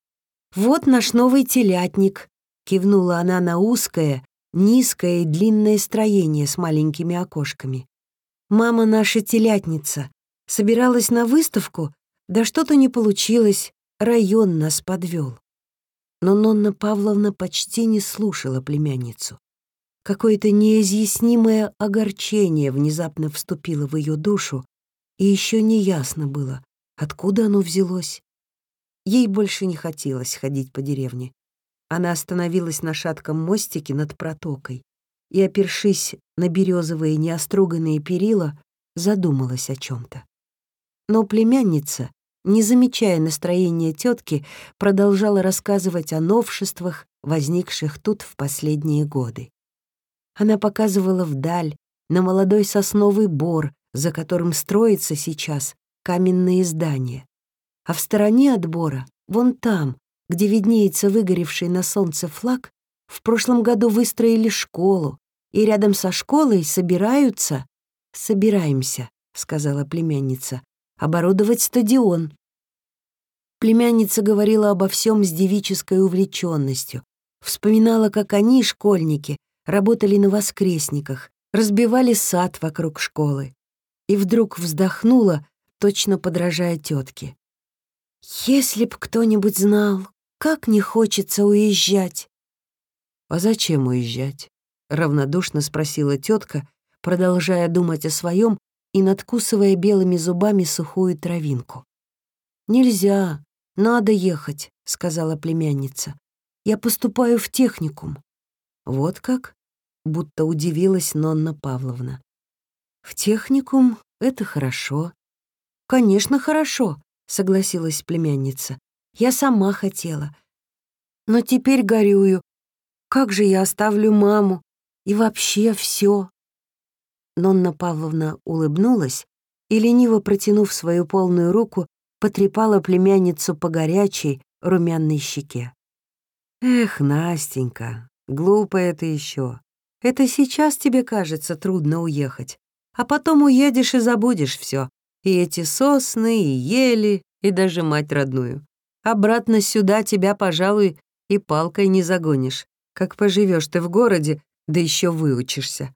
«Вот наш новый телятник», — кивнула она на узкое, низкое и длинное строение с маленькими окошками. «Мама наша телятница. Собиралась на выставку, да что-то не получилось, район нас подвел. Но Нонна Павловна почти не слушала племянницу. Какое-то неизъяснимое огорчение внезапно вступило в ее душу, и еще не ясно было, откуда оно взялось. Ей больше не хотелось ходить по деревне. Она остановилась на шатком мостике над протокой и, опершись на березовые неоструганные перила, задумалась о чем-то. Но племянница, не замечая настроения тетки, продолжала рассказывать о новшествах, возникших тут в последние годы. Она показывала вдаль, на молодой сосновый бор, за которым строится сейчас каменное здание. А в стороне от бора, вон там, где виднеется выгоревший на солнце флаг, в прошлом году выстроили школу, и рядом со школой собираются... «Собираемся», — сказала племянница, — «оборудовать стадион». Племянница говорила обо всем с девической увлеченностью, вспоминала, как они, школьники, работали на воскресниках, разбивали сад вокруг школы. И вдруг вздохнула, точно подражая тетке. «Если б кто-нибудь знал, как не хочется уезжать!» «А зачем уезжать?» — равнодушно спросила тетка, продолжая думать о своем и надкусывая белыми зубами сухую травинку. «Нельзя, надо ехать», — сказала племянница. «Я поступаю в техникум». «Вот как?» будто удивилась Нонна Павловна. «В техникум это хорошо». «Конечно, хорошо», — согласилась племянница. «Я сама хотела. Но теперь горюю. Как же я оставлю маму? И вообще все. Нонна Павловна улыбнулась и, лениво протянув свою полную руку, потрепала племянницу по горячей, румяной щеке. Эх, Настенька, глупая ты еще. Это сейчас тебе кажется трудно уехать, а потом уедешь и забудешь все. И эти сосны, и ели, и даже мать родную. Обратно сюда тебя, пожалуй, и палкой не загонишь. Как поживешь ты в городе, да еще выучишься.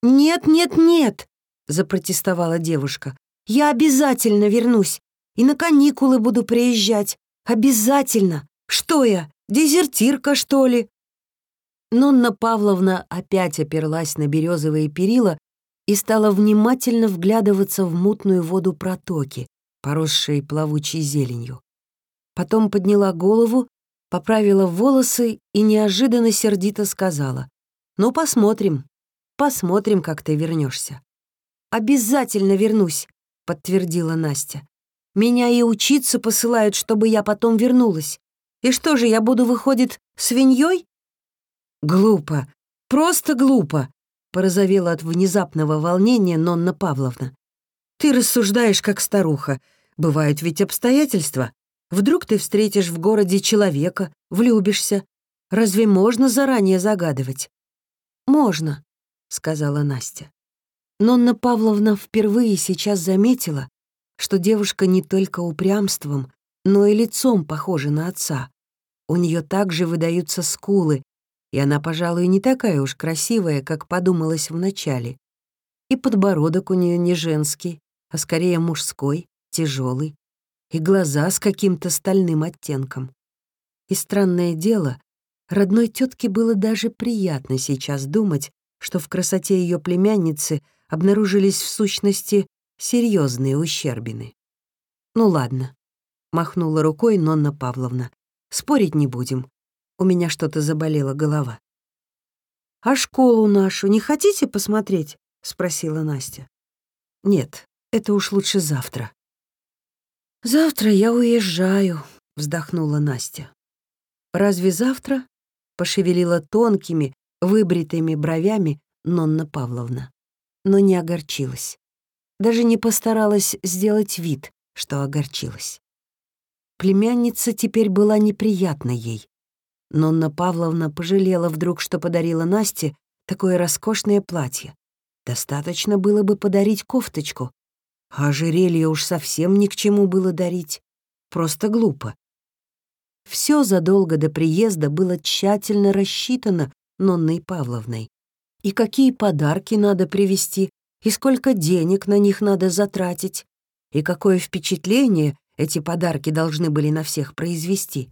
«Нет, нет, нет!» — запротестовала девушка. «Я обязательно вернусь. И на каникулы буду приезжать. Обязательно. Что я, дезертирка, что ли?» Нонна Павловна опять оперлась на березовые перила и стала внимательно вглядываться в мутную воду протоки, поросшей плавучей зеленью. Потом подняла голову, поправила волосы и неожиданно сердито сказала. «Ну, посмотрим, посмотрим, как ты вернешься. «Обязательно вернусь», — подтвердила Настя. «Меня и учиться посылают, чтобы я потом вернулась. И что же, я буду, выходит, свиньей? «Глупо, просто глупо», — порозовела от внезапного волнения Нонна Павловна. «Ты рассуждаешь, как старуха. Бывают ведь обстоятельства. Вдруг ты встретишь в городе человека, влюбишься. Разве можно заранее загадывать?» «Можно», — сказала Настя. Нонна Павловна впервые сейчас заметила, что девушка не только упрямством, но и лицом похожа на отца. У нее также выдаются скулы, и она, пожалуй, не такая уж красивая, как подумалось вначале. И подбородок у нее не женский, а скорее мужской, тяжелый, и глаза с каким-то стальным оттенком. И странное дело, родной тетке было даже приятно сейчас думать, что в красоте ее племянницы обнаружились в сущности серьезные ущербины. «Ну ладно», — махнула рукой Нонна Павловна, — «спорить не будем. У меня что-то заболела голова. «А школу нашу не хотите посмотреть?» — спросила Настя. «Нет, это уж лучше завтра». «Завтра я уезжаю», — вздохнула Настя. «Разве завтра?» — пошевелила тонкими, выбритыми бровями Нонна Павловна. Но не огорчилась. Даже не постаралась сделать вид, что огорчилась. Племянница теперь была неприятна ей, Нонна Павловна пожалела вдруг, что подарила Насте такое роскошное платье. Достаточно было бы подарить кофточку. А ожерелье уж совсем ни к чему было дарить. Просто глупо. Все задолго до приезда было тщательно рассчитано Нонной Павловной. И какие подарки надо привезти, и сколько денег на них надо затратить, и какое впечатление эти подарки должны были на всех произвести.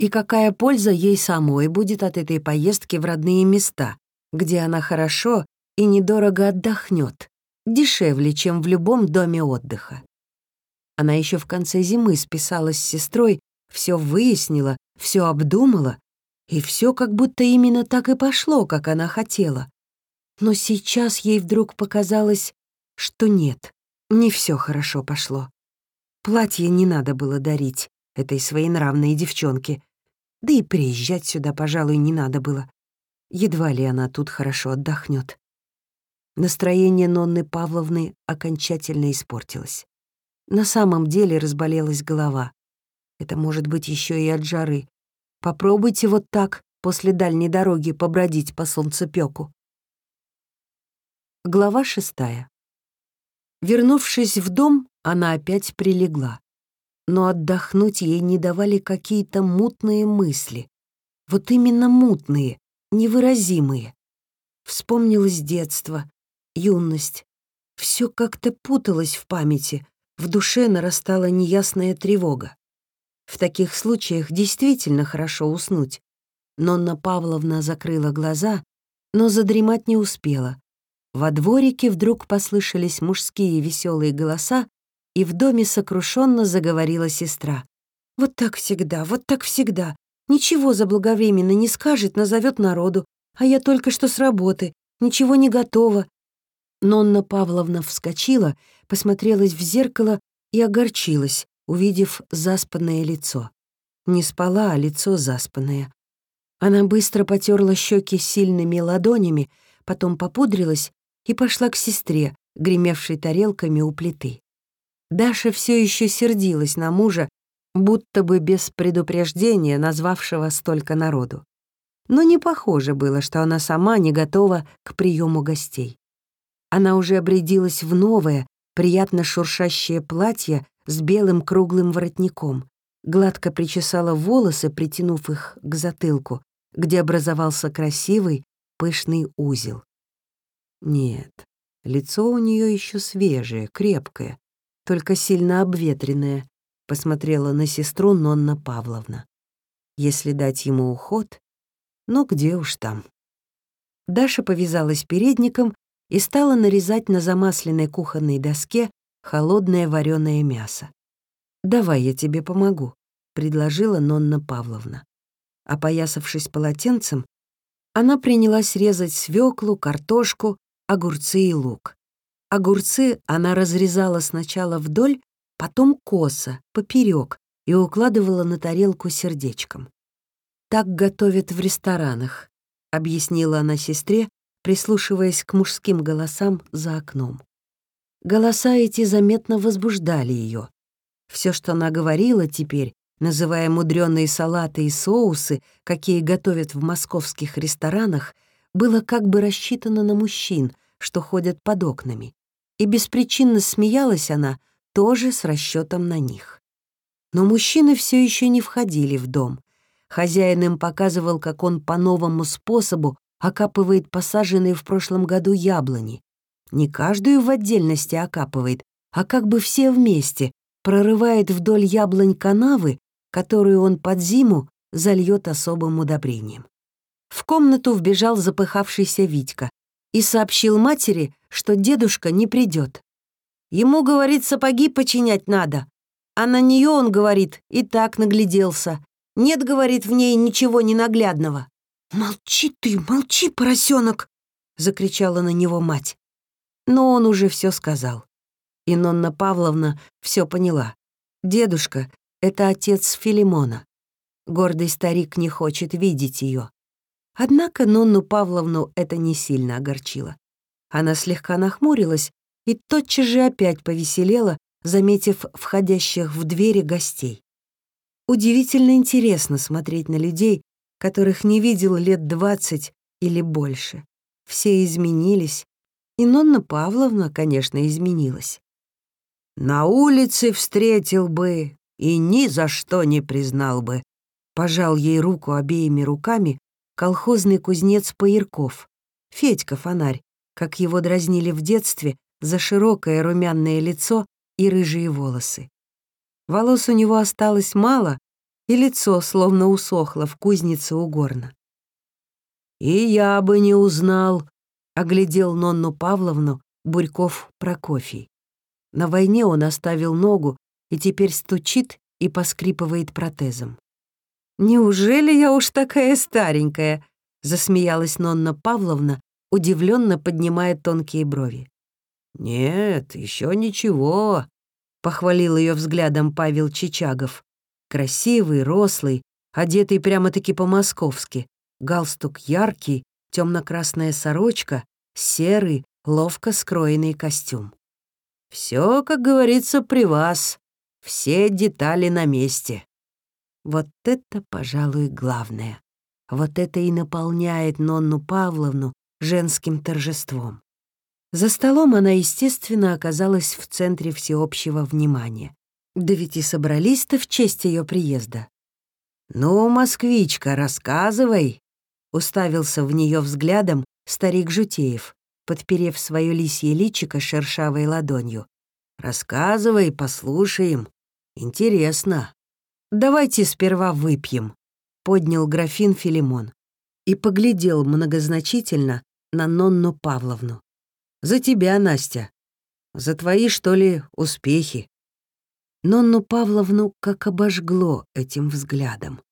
И какая польза ей самой будет от этой поездки в родные места, где она хорошо и недорого отдохнет, дешевле, чем в любом доме отдыха. Она еще в конце зимы списалась с сестрой, все выяснила, все обдумала, и все как будто именно так и пошло, как она хотела. Но сейчас ей вдруг показалось, что нет, не все хорошо пошло. Платье не надо было дарить этой своенравной девчонке, да и приезжать сюда, пожалуй, не надо было. Едва ли она тут хорошо отдохнет. Настроение Нонны Павловны окончательно испортилось. На самом деле разболелась голова. Это может быть еще и от жары. Попробуйте вот так после дальней дороги побродить по солнцепёку. Глава шестая. Вернувшись в дом, она опять прилегла но отдохнуть ей не давали какие-то мутные мысли. Вот именно мутные, невыразимые. Вспомнилось детство, юность. Все как-то путалось в памяти, в душе нарастала неясная тревога. В таких случаях действительно хорошо уснуть. Нонна Павловна закрыла глаза, но задремать не успела. Во дворике вдруг послышались мужские веселые голоса, и в доме сокрушенно заговорила сестра. «Вот так всегда, вот так всегда. Ничего заблаговременно не скажет, назовет народу, а я только что с работы, ничего не готова». Нонна Павловна вскочила, посмотрелась в зеркало и огорчилась, увидев заспанное лицо. Не спала, а лицо заспанное. Она быстро потерла щеки сильными ладонями, потом попудрилась и пошла к сестре, гремевшей тарелками у плиты. Даша все еще сердилась на мужа будто бы без предупреждения назвавшего столько народу. Но не похоже было, что она сама не готова к приему гостей. Она уже обрядилась в новое, приятно шуршащее платье с белым круглым воротником, гладко причесала волосы, притянув их к затылку, где образовался красивый, пышный узел. Нет, лицо у нее еще свежее, крепкое, только сильно обветренное, посмотрела на сестру Нонна Павловна. Если дать ему уход, ну где уж там. Даша повязалась передником и стала нарезать на замасленной кухонной доске холодное вареное мясо. «Давай я тебе помогу», — предложила Нонна Павловна. Опоясавшись полотенцем, она принялась резать свеклу, картошку, огурцы и лук. Огурцы она разрезала сначала вдоль, потом косо, поперек, и укладывала на тарелку сердечком. «Так готовят в ресторанах», — объяснила она сестре, прислушиваясь к мужским голосам за окном. Голоса эти заметно возбуждали ее. Все, что она говорила теперь, называя мудреные салаты и соусы, какие готовят в московских ресторанах, было как бы рассчитано на мужчин, что ходят под окнами. И беспричинно смеялась она тоже с расчетом на них. Но мужчины все еще не входили в дом. Хозяин им показывал, как он по новому способу окапывает посаженные в прошлом году яблони. Не каждую в отдельности окапывает, а как бы все вместе, прорывает вдоль яблонь канавы, которую он под зиму зальет особым удобрением. В комнату вбежал запыхавшийся Витька и сообщил матери, что дедушка не придет. Ему, говорит, сапоги починять надо, а на нее он, говорит, и так нагляделся. Нет, говорит, в ней ничего ненаглядного. «Молчи ты, молчи, поросенок!» — закричала на него мать. Но он уже все сказал. И Нонна Павловна все поняла. Дедушка — это отец Филимона. Гордый старик не хочет видеть ее. Однако Нонну Павловну это не сильно огорчило. Она слегка нахмурилась и тотчас же опять повеселела, заметив входящих в двери гостей. Удивительно интересно смотреть на людей, которых не видел лет двадцать или больше. Все изменились, и Нонна Павловна, конечно, изменилась. «На улице встретил бы и ни за что не признал бы», пожал ей руку обеими руками колхозный кузнец Паирков, Федька Фонарь, как его дразнили в детстве за широкое румяное лицо и рыжие волосы. Волос у него осталось мало, и лицо словно усохло в кузнице у горна. «И я бы не узнал», — оглядел Нонну Павловну Бурьков Прокофий. На войне он оставил ногу и теперь стучит и поскрипывает протезом. «Неужели я уж такая старенькая?» — засмеялась Нонна Павловна, удивленно поднимая тонкие брови. «Нет, еще ничего», — похвалил ее взглядом Павел Чичагов. Красивый, рослый, одетый прямо-таки по-московски. Галстук яркий, темно-красная сорочка, серый, ловко скроенный костюм. Все, как говорится, при вас. Все детали на месте. Вот это, пожалуй, главное. Вот это и наполняет Нонну Павловну женским торжеством. За столом она, естественно, оказалась в центре всеобщего внимания. Да ведь и собрались-то в честь ее приезда. «Ну, москвичка, рассказывай!» — уставился в нее взглядом старик Жутеев, подперев свое лисье личико шершавой ладонью. «Рассказывай, послушаем. Интересно. Давайте сперва выпьем», — поднял графин Филимон и поглядел многозначительно на Нонну Павловну. «За тебя, Настя. За твои, что ли, успехи. Нонну Павловну как обожгло этим взглядом.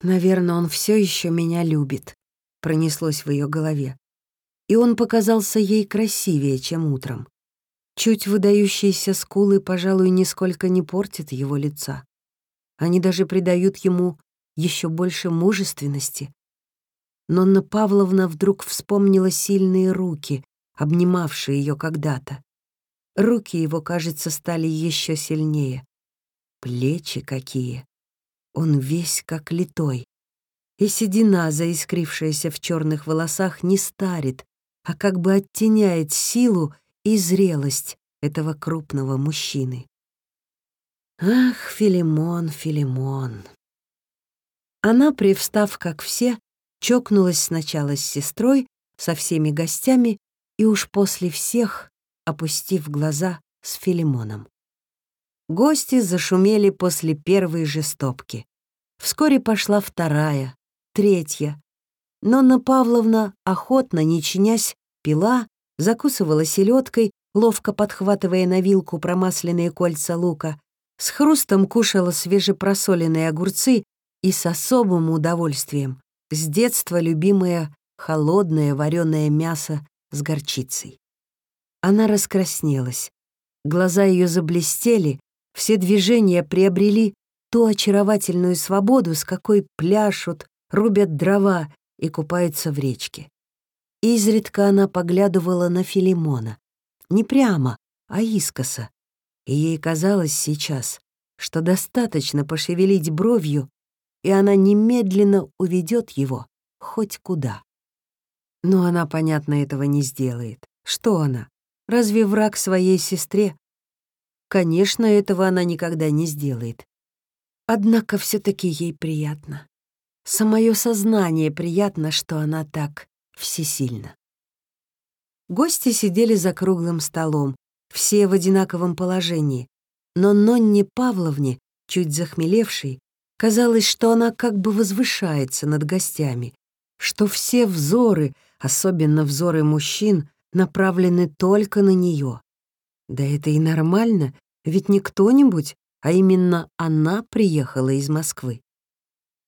«Наверное, он все еще меня любит», — пронеслось в ее голове. И он показался ей красивее, чем утром. Чуть выдающиеся скулы, пожалуй, нисколько не портят его лица. Они даже придают ему еще больше мужественности. Нонна Павловна вдруг вспомнила сильные руки, обнимавшие ее когда-то. Руки его, кажется, стали еще сильнее. Плечи какие! Он весь как литой. И седина, заискрившаяся в черных волосах, не старит, а как бы оттеняет силу и зрелость этого крупного мужчины. Ах, Филимон, Филимон. Она, привстав, как все, чокнулась сначала с сестрой, со всеми гостями, и уж после всех, опустив глаза, с Филимоном. Гости зашумели после первой же стопки. Вскоре пошла вторая, третья. Нонна Павловна, охотно, не чинясь, пила, закусывала селедкой, ловко подхватывая на вилку промасленные кольца лука, с хрустом кушала свежепросоленные огурцы и с особым удовольствием, с детства любимое холодное вареное мясо с горчицей. Она раскраснелась, глаза ее заблестели, все движения приобрели ту очаровательную свободу, с какой пляшут, рубят дрова и купаются в речке. Изредка она поглядывала на Филимона. Не прямо, а искоса. И ей казалось сейчас, что достаточно пошевелить бровью, и она немедленно уведет его хоть куда. Но она, понятно, этого не сделает. Что она? Разве враг своей сестре? Конечно, этого она никогда не сделает. Однако все таки ей приятно. Самое сознание приятно, что она так всесильна. Гости сидели за круглым столом, все в одинаковом положении, но Нонне Павловне, чуть захмелевшей, казалось, что она как бы возвышается над гостями, что все взоры, особенно взоры мужчин, направлены только на нее. Да это и нормально, ведь не кто-нибудь, а именно она приехала из Москвы.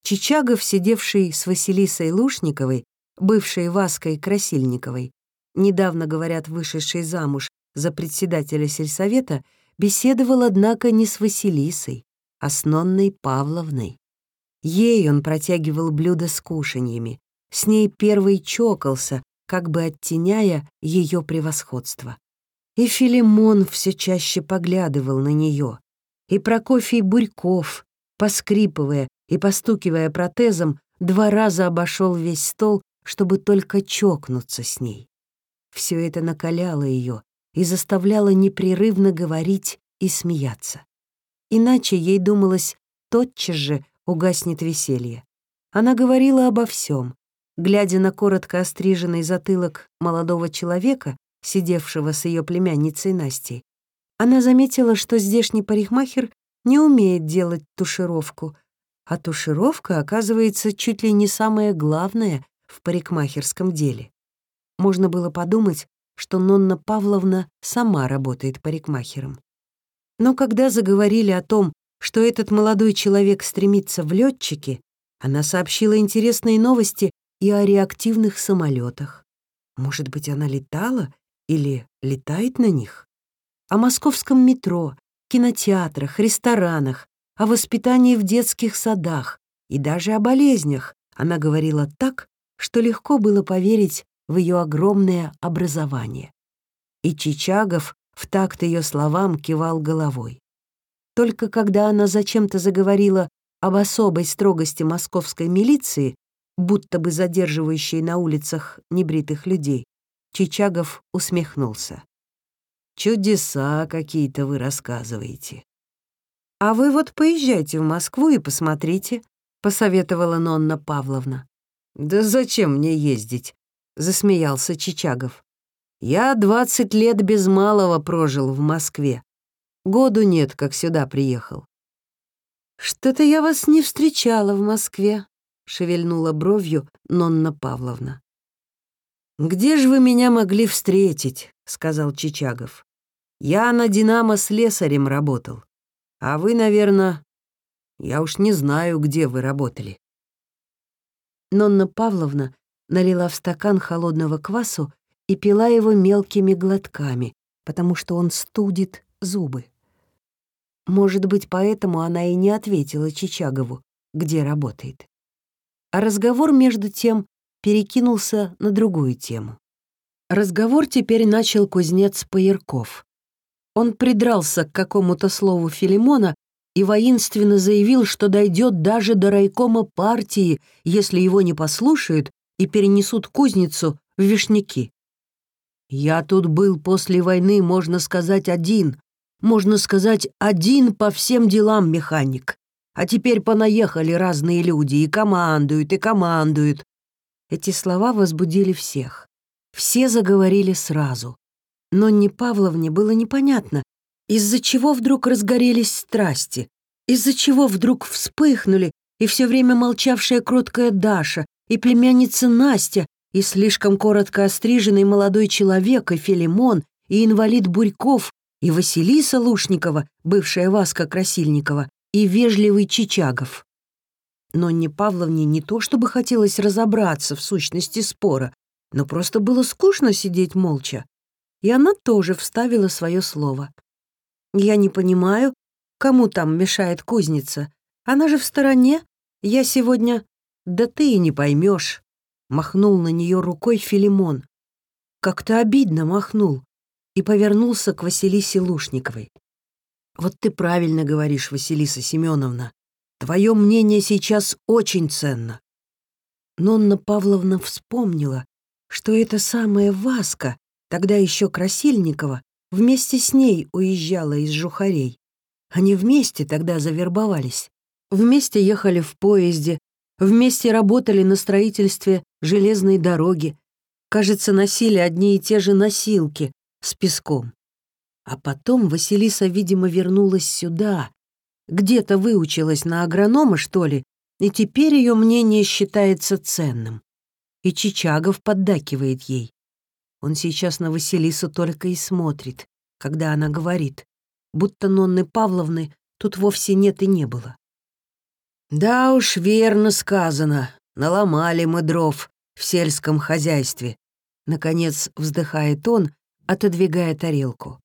Чичагов, сидевший с Василисой Лушниковой, бывшей Ваской Красильниковой, недавно, говорят, вышедшей замуж за председателя сельсовета, беседовал, однако, не с Василисой, а с Нонной Павловной. Ей он протягивал блюдо с кушаньями, с ней первый чокался, как бы оттеняя ее превосходство. И Филимон все чаще поглядывал на нее, и Прокофий Бурьков, поскрипывая и постукивая протезом, два раза обошел весь стол, чтобы только чокнуться с ней. Все это накаляло ее и заставляло непрерывно говорить и смеяться. Иначе ей думалось, тотчас же угаснет веселье. Она говорила обо всем, глядя на коротко остриженный затылок молодого человека, сидевшего с ее племянницей Настей. Она заметила, что здешний парикмахер не умеет делать тушировку, а тушировка, оказывается, чуть ли не самое главное в парикмахерском деле. Можно было подумать, что Нонна Павловна сама работает парикмахером. Но когда заговорили о том, что этот молодой человек стремится в летчики, она сообщила интересные новости и о реактивных самолетах. Может быть, она летала или летает на них? О московском метро, кинотеатрах, ресторанах, о воспитании в детских садах и даже о болезнях она говорила так, что легко было поверить в ее огромное образование. И Чичагов в такт ее словам кивал головой. Только когда она зачем-то заговорила об особой строгости московской милиции, будто бы задерживающей на улицах небритых людей, Чичагов усмехнулся. «Чудеса какие-то вы рассказываете». «А вы вот поезжайте в Москву и посмотрите», — посоветовала Нонна Павловна. «Да зачем мне ездить?» — засмеялся Чичагов. «Я двадцать лет без малого прожил в Москве. Году нет, как сюда приехал». «Что-то я вас не встречала в Москве», — шевельнула бровью Нонна Павловна. «Где же вы меня могли встретить?» — сказал Чичагов. «Я на «Динамо» с слесарем работал. А вы, наверное, я уж не знаю, где вы работали». Нонна Павловна налила в стакан холодного квасу и пила его мелкими глотками, потому что он студит зубы. Может быть, поэтому она и не ответила Чичагову, где работает. А разговор, между тем, перекинулся на другую тему. Разговор теперь начал кузнец Паярков. Он придрался к какому-то слову Филимона и воинственно заявил, что дойдет даже до райкома партии, если его не послушают и перенесут кузницу в Вишняки. Я тут был после войны, можно сказать, один. Можно сказать, один по всем делам механик. А теперь понаехали разные люди и командуют, и командуют. Эти слова возбудили всех. Все заговорили сразу. Но не Павловне было непонятно, из-за чего вдруг разгорелись страсти, из-за чего вдруг вспыхнули и все время молчавшая кроткая Даша, и племянница Настя, и слишком коротко остриженный молодой человек, и Филимон, и инвалид Бурьков, и Василиса Лушникова, бывшая Васка Красильникова, и вежливый Чичагов. Но не Павловне не то чтобы хотелось разобраться в сущности спора, но просто было скучно сидеть молча. И она тоже вставила свое слово. «Я не понимаю, кому там мешает кузница? Она же в стороне. Я сегодня...» «Да ты и не поймешь», — махнул на нее рукой Филимон. Как-то обидно махнул и повернулся к Василисе Лушниковой. «Вот ты правильно говоришь, Василиса Семеновна. Твое мнение сейчас очень ценно». Нонна Павловна вспомнила, что эта самая Васка, тогда еще Красильникова, вместе с ней уезжала из Жухарей. Они вместе тогда завербовались. Вместе ехали в поезде, вместе работали на строительстве железной дороги. Кажется, носили одни и те же носилки с песком. А потом Василиса, видимо, вернулась сюда. Где-то выучилась на агронома, что ли, и теперь ее мнение считается ценным и Чичагов поддакивает ей. Он сейчас на Василису только и смотрит, когда она говорит, будто Нонны Павловны тут вовсе нет и не было. «Да уж, верно сказано, наломали мы дров в сельском хозяйстве», наконец вздыхает он, отодвигая тарелку.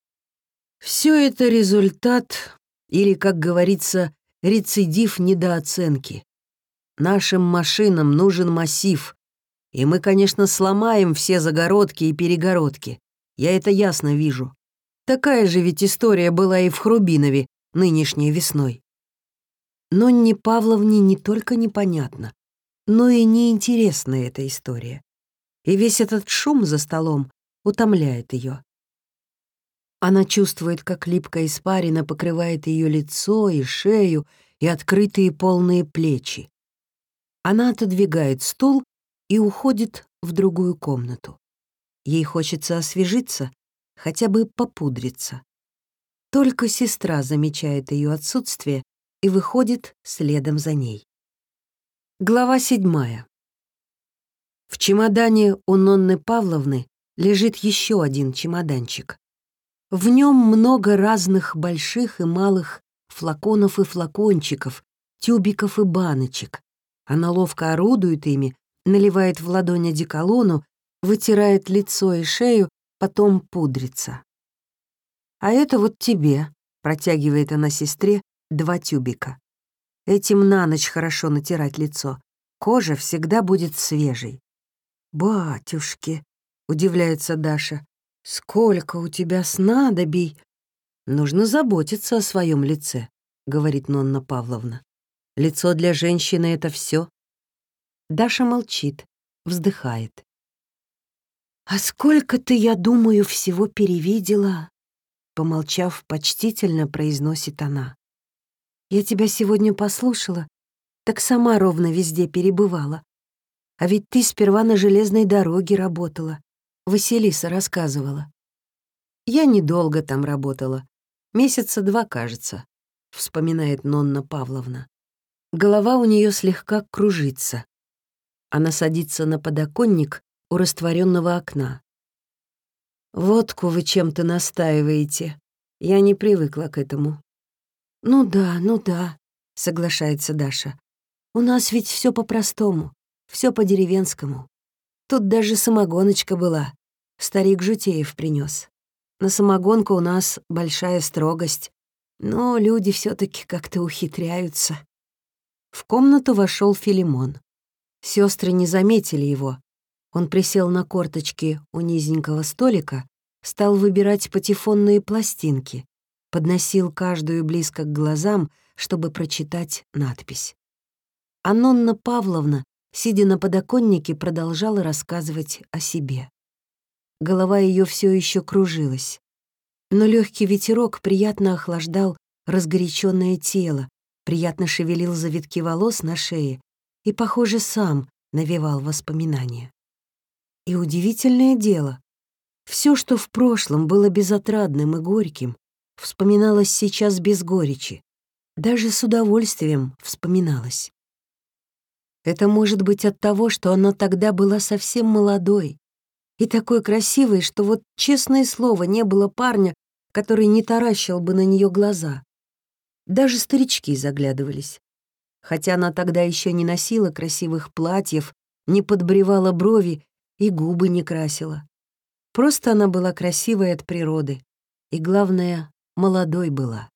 Все это результат, или, как говорится, рецидив недооценки. Нашим машинам нужен массив, и мы, конечно, сломаем все загородки и перегородки. Я это ясно вижу. Такая же ведь история была и в Хрубинове нынешней весной. Но ни Павловне не только непонятно, но и неинтересна эта история. И весь этот шум за столом утомляет ее. Она чувствует, как липкая испарина покрывает ее лицо и шею и открытые полные плечи. Она отодвигает стул и уходит в другую комнату. Ей хочется освежиться, хотя бы попудриться. Только сестра замечает ее отсутствие и выходит следом за ней. Глава седьмая. В чемодане у Нонны Павловны лежит еще один чемоданчик. В нем много разных больших и малых флаконов и флакончиков, тюбиков и баночек. Она ловко орудует ими, наливает в ладонь одеколону, вытирает лицо и шею, потом пудрится. «А это вот тебе», — протягивает она сестре два тюбика. «Этим на ночь хорошо натирать лицо. Кожа всегда будет свежей». «Батюшки», — удивляется Даша, — «сколько у тебя снадобий!» «Нужно заботиться о своем лице», — говорит Нонна Павловна. «Лицо для женщины — это все. Даша молчит, вздыхает. «А сколько ты, я думаю, всего перевидела?» Помолчав, почтительно произносит она. «Я тебя сегодня послушала, так сама ровно везде перебывала. А ведь ты сперва на железной дороге работала. Василиса рассказывала. Я недолго там работала. Месяца два, кажется, вспоминает Нонна Павловна. Голова у нее слегка кружится. Она садится на подоконник у растворенного окна. «Водку вы чем-то настаиваете. Я не привыкла к этому». «Ну да, ну да», — соглашается Даша. «У нас ведь все по-простому, все по-деревенскому. Тут даже самогоночка была. Старик Жутеев принес. На самогонку у нас большая строгость, но люди все таки как-то ухитряются». В комнату вошел Филимон. Сестры не заметили его. Он присел на корточки у низенького столика, стал выбирать патефонные пластинки, подносил каждую близко к глазам, чтобы прочитать надпись. Анонна Павловна, сидя на подоконнике, продолжала рассказывать о себе. Голова ее все еще кружилась, но легкий ветерок приятно охлаждал разгоряченное тело, приятно шевелил завитки волос на шее и, похоже, сам навевал воспоминания. И удивительное дело, все, что в прошлом было безотрадным и горьким, вспоминалось сейчас без горечи, даже с удовольствием вспоминалось. Это может быть от того, что она тогда была совсем молодой и такой красивой, что вот, честное слово, не было парня, который не таращил бы на нее глаза. Даже старички заглядывались. Хотя она тогда еще не носила красивых платьев, не подбревала брови и губы не красила. Просто она была красивой от природы и, главное, молодой была.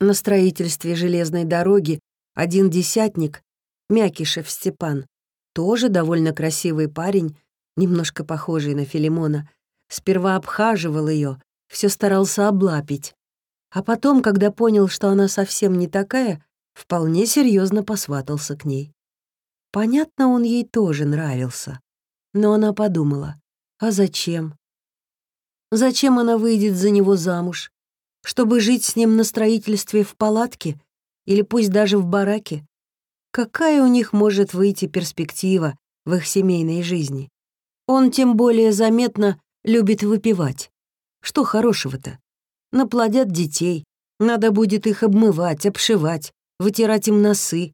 На строительстве железной дороги один десятник, Мякишев Степан, тоже довольно красивый парень, немножко похожий на Филимона, сперва обхаживал ее, все старался облапить, а потом, когда понял, что она совсем не такая, вполне серьезно посватался к ней. Понятно, он ей тоже нравился. Но она подумала, а зачем? Зачем она выйдет за него замуж? Чтобы жить с ним на строительстве в палатке или пусть даже в бараке? Какая у них может выйти перспектива в их семейной жизни? Он тем более заметно любит выпивать. Что хорошего-то? Наплодят детей, надо будет их обмывать, обшивать, вытирать им носы.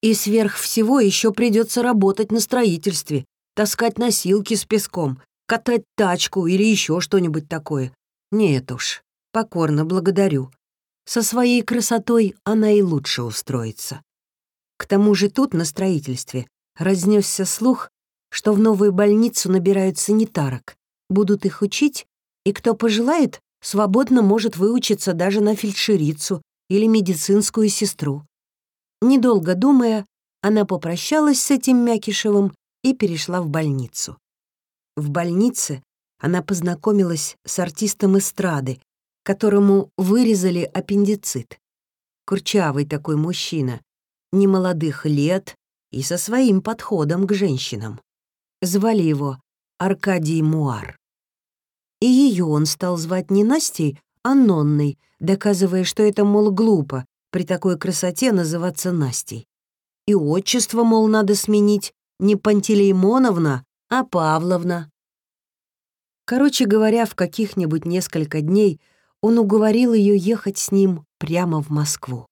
И сверх всего еще придется работать на строительстве, таскать носилки с песком, катать тачку или еще что-нибудь такое. Нет уж, покорно благодарю. Со своей красотой она и лучше устроится. К тому же тут, на строительстве, разнесся слух, что в новую больницу набирают санитарок, будут их учить, и кто пожелает, свободно может выучиться даже на фельдшерицу или медицинскую сестру. Недолго думая, она попрощалась с этим Мякишевым и перешла в больницу. В больнице она познакомилась с артистом эстрады, которому вырезали аппендицит. Курчавый такой мужчина, немолодых лет и со своим подходом к женщинам. Звали его Аркадий Муар. И ее он стал звать не Настей, а Нонной, доказывая, что это, мол, глупо при такой красоте называться Настей. И отчество, мол, надо сменить не Пантелеймоновна, а Павловна. Короче говоря, в каких-нибудь несколько дней он уговорил ее ехать с ним прямо в Москву.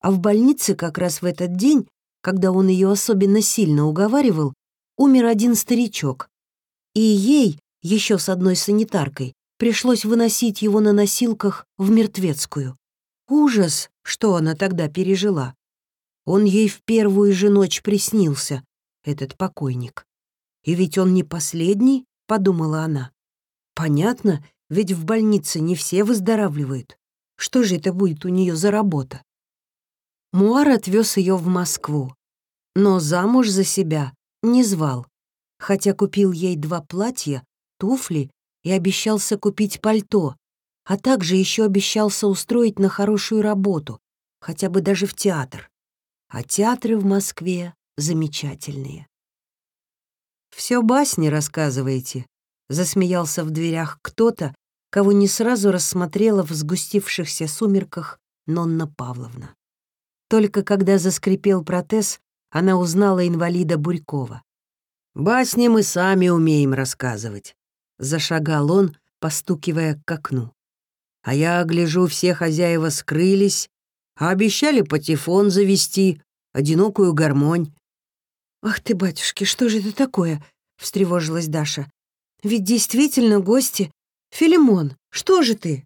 А в больнице как раз в этот день, когда он ее особенно сильно уговаривал, умер один старичок. И ей, еще с одной санитаркой, пришлось выносить его на носилках в мертвецкую. Ужас, что она тогда пережила. Он ей в первую же ночь приснился, этот покойник. И ведь он не последний, подумала она. Понятно, ведь в больнице не все выздоравливают. Что же это будет у нее за работа? Муар отвез ее в Москву, но замуж за себя не звал, хотя купил ей два платья туфли и обещался купить пальто, а также еще обещался устроить на хорошую работу, хотя бы даже в театр. А театры в Москве замечательные. «Все басни рассказываете», — засмеялся в дверях кто-то, кого не сразу рассмотрела в сгустившихся сумерках Нонна Павловна. Только когда заскрипел протез, она узнала инвалида Бурькова. «Басни мы сами умеем рассказывать. Зашагал он, постукивая к окну. А я гляжу, все хозяева скрылись, а обещали патефон завести, одинокую гармонь. «Ах ты, батюшки, что же это такое?» — встревожилась Даша. «Ведь действительно гости. Филимон, что же ты?»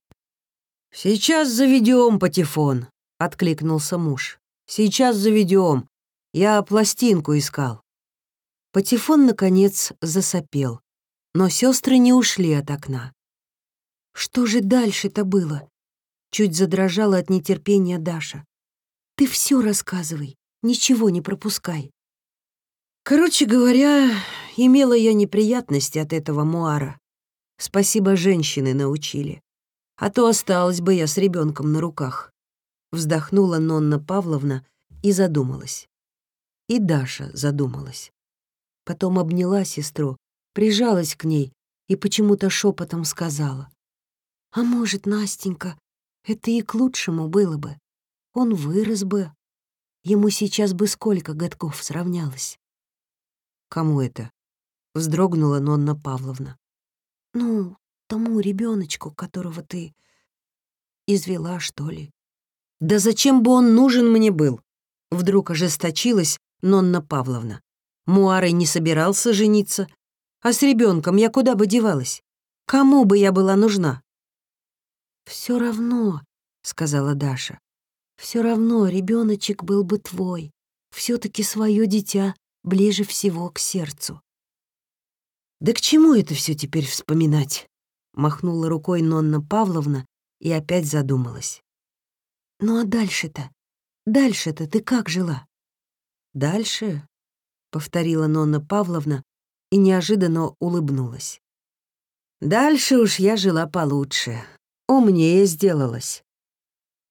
«Сейчас заведем патефон», — откликнулся муж. «Сейчас заведем. Я пластинку искал». Патефон, наконец, засопел но сестры не ушли от окна. Что же дальше-то было? Чуть задрожала от нетерпения Даша. Ты все рассказывай, ничего не пропускай. Короче говоря, имела я неприятности от этого Муара. Спасибо, женщины научили. А то осталась бы я с ребенком на руках. Вздохнула Нонна Павловна и задумалась. И Даша задумалась. Потом обняла сестру, прижалась к ней и почему-то шепотом сказала. «А может, Настенька, это и к лучшему было бы. Он вырос бы. Ему сейчас бы сколько годков сравнялось». «Кому это?» — вздрогнула Нонна Павловна. «Ну, тому ребеночку, которого ты извела, что ли». «Да зачем бы он нужен мне был?» Вдруг ожесточилась Нонна Павловна. Муарой не собирался жениться. А с ребенком я куда бы девалась? Кому бы я была нужна? Все равно, сказала Даша. Все равно ребеночек был бы твой. Все-таки свое дитя ближе всего к сердцу. «Да к чему это все теперь вспоминать?» — махнула рукой Нонна Павловна и опять задумалась. «Ну а дальше-то? Дальше-то ты как жила?» «Дальше?» — повторила Нонна Павловна и неожиданно улыбнулась. «Дальше уж я жила получше, умнее сделалась».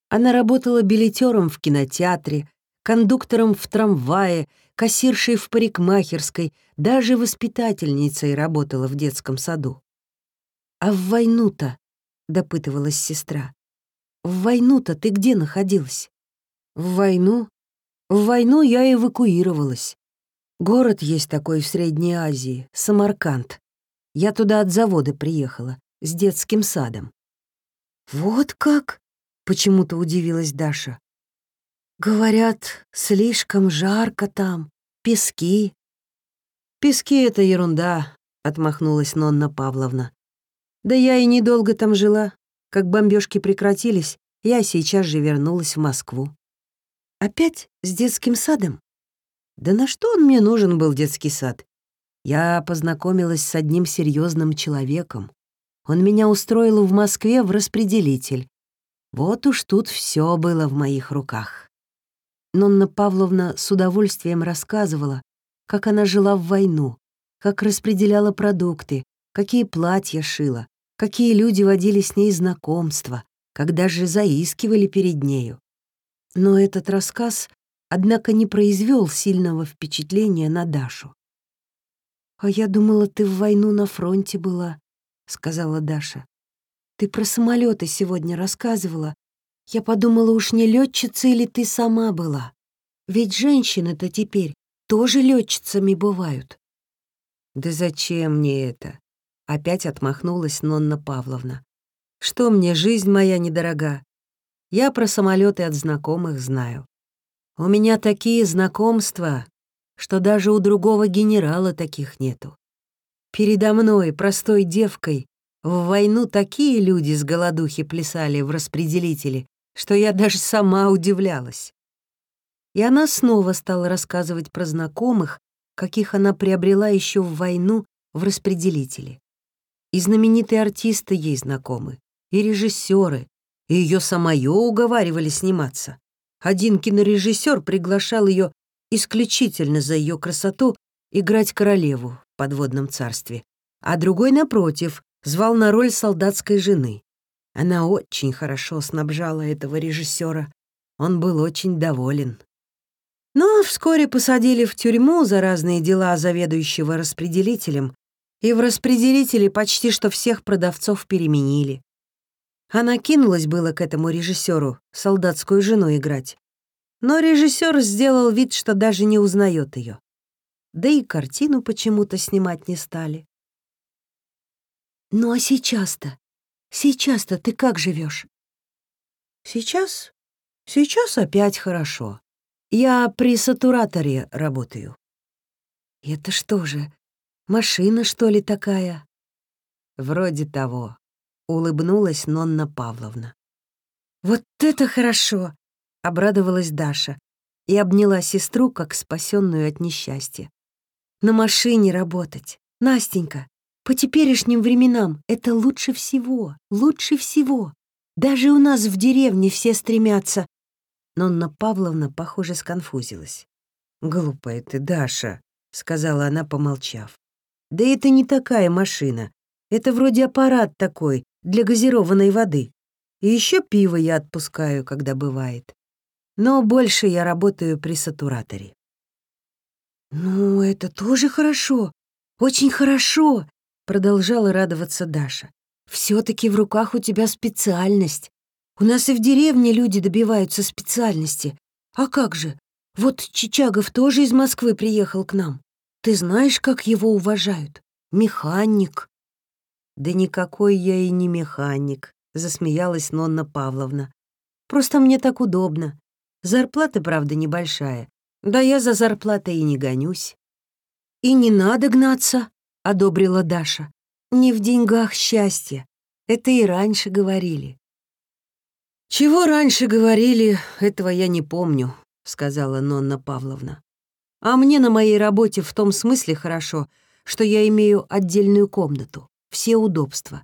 Она работала билетером в кинотеатре, кондуктором в трамвае, кассиршей в парикмахерской, даже воспитательницей работала в детском саду. «А в войну-то?» — допытывалась сестра. «В войну-то ты где находилась?» «В войну? В войну я эвакуировалась. Город есть такой в Средней Азии, Самарканд. Я туда от завода приехала, с детским садом». «Вот как?» — почему-то удивилась Даша. Говорят, слишком жарко там, пески. Пески — это ерунда, — отмахнулась Нонна Павловна. Да я и недолго там жила. Как бомбежки прекратились, я сейчас же вернулась в Москву. Опять с детским садом? Да на что он мне нужен был, детский сад? Я познакомилась с одним серьезным человеком. Он меня устроил в Москве в распределитель. Вот уж тут все было в моих руках. Нонна Павловна с удовольствием рассказывала, как она жила в войну, как распределяла продукты, какие платья шила, какие люди водили с ней знакомства, когда же заискивали перед нею. Но этот рассказ, однако, не произвел сильного впечатления на Дашу. «А я думала, ты в войну на фронте была», — сказала Даша. «Ты про самолеты сегодня рассказывала, я подумала, уж не летчица или ты сама была. Ведь женщины-то теперь тоже летчицами бывают. Да зачем мне это? Опять отмахнулась Нонна Павловна. Что мне, жизнь моя недорога? Я про самолеты от знакомых знаю. У меня такие знакомства, что даже у другого генерала таких нету. Передо мной, простой девкой, в войну такие люди с голодухи плясали в распределителе, что я даже сама удивлялась. И она снова стала рассказывать про знакомых, каких она приобрела еще в войну в распределителе. И знаменитые артисты ей знакомы, и режиссеры, и ее самое уговаривали сниматься. Один кинорежиссер приглашал ее исключительно за ее красоту играть королеву в подводном царстве, а другой, напротив, звал на роль солдатской жены. Она очень хорошо снабжала этого режиссера. Он был очень доволен. Но вскоре посадили в тюрьму за разные дела заведующего распределителем, и в распределителе почти что всех продавцов переменили. Она кинулась было к этому режиссеру солдатскую жену играть. Но режиссер сделал вид, что даже не узнает ее. Да и картину почему-то снимать не стали. «Ну а сейчас-то? Сейчас-то ты как живешь? Сейчас? Сейчас опять хорошо. Я при сатураторе работаю. Это что же, машина, что ли, такая? Вроде того, улыбнулась Нонна Павловна. Вот это хорошо, обрадовалась Даша и обняла сестру, как спасенную от несчастья. На машине работать. Настенька, по теперешним временам это лучше всего, лучше всего. Даже у нас в деревне все стремятся. Нонна Павловна, похоже, сконфузилась. «Глупая ты, Даша», — сказала она, помолчав. «Да это не такая машина. Это вроде аппарат такой, для газированной воды. И еще пиво я отпускаю, когда бывает. Но больше я работаю при сатураторе. «Ну, это тоже хорошо, очень хорошо», — продолжала радоваться Даша. все таки в руках у тебя специальность. У нас и в деревне люди добиваются специальности. А как же? Вот Чичагов тоже из Москвы приехал к нам. Ты знаешь, как его уважают? Механик». «Да никакой я и не механик», — засмеялась Нонна Павловна. «Просто мне так удобно. Зарплата, правда, небольшая, да я за зарплатой и не гонюсь. И не надо гнаться, одобрила Даша. Не в деньгах счастье. Это и раньше говорили. Чего раньше говорили, этого я не помню, сказала Нонна Павловна. А мне на моей работе в том смысле хорошо, что я имею отдельную комнату, все удобства.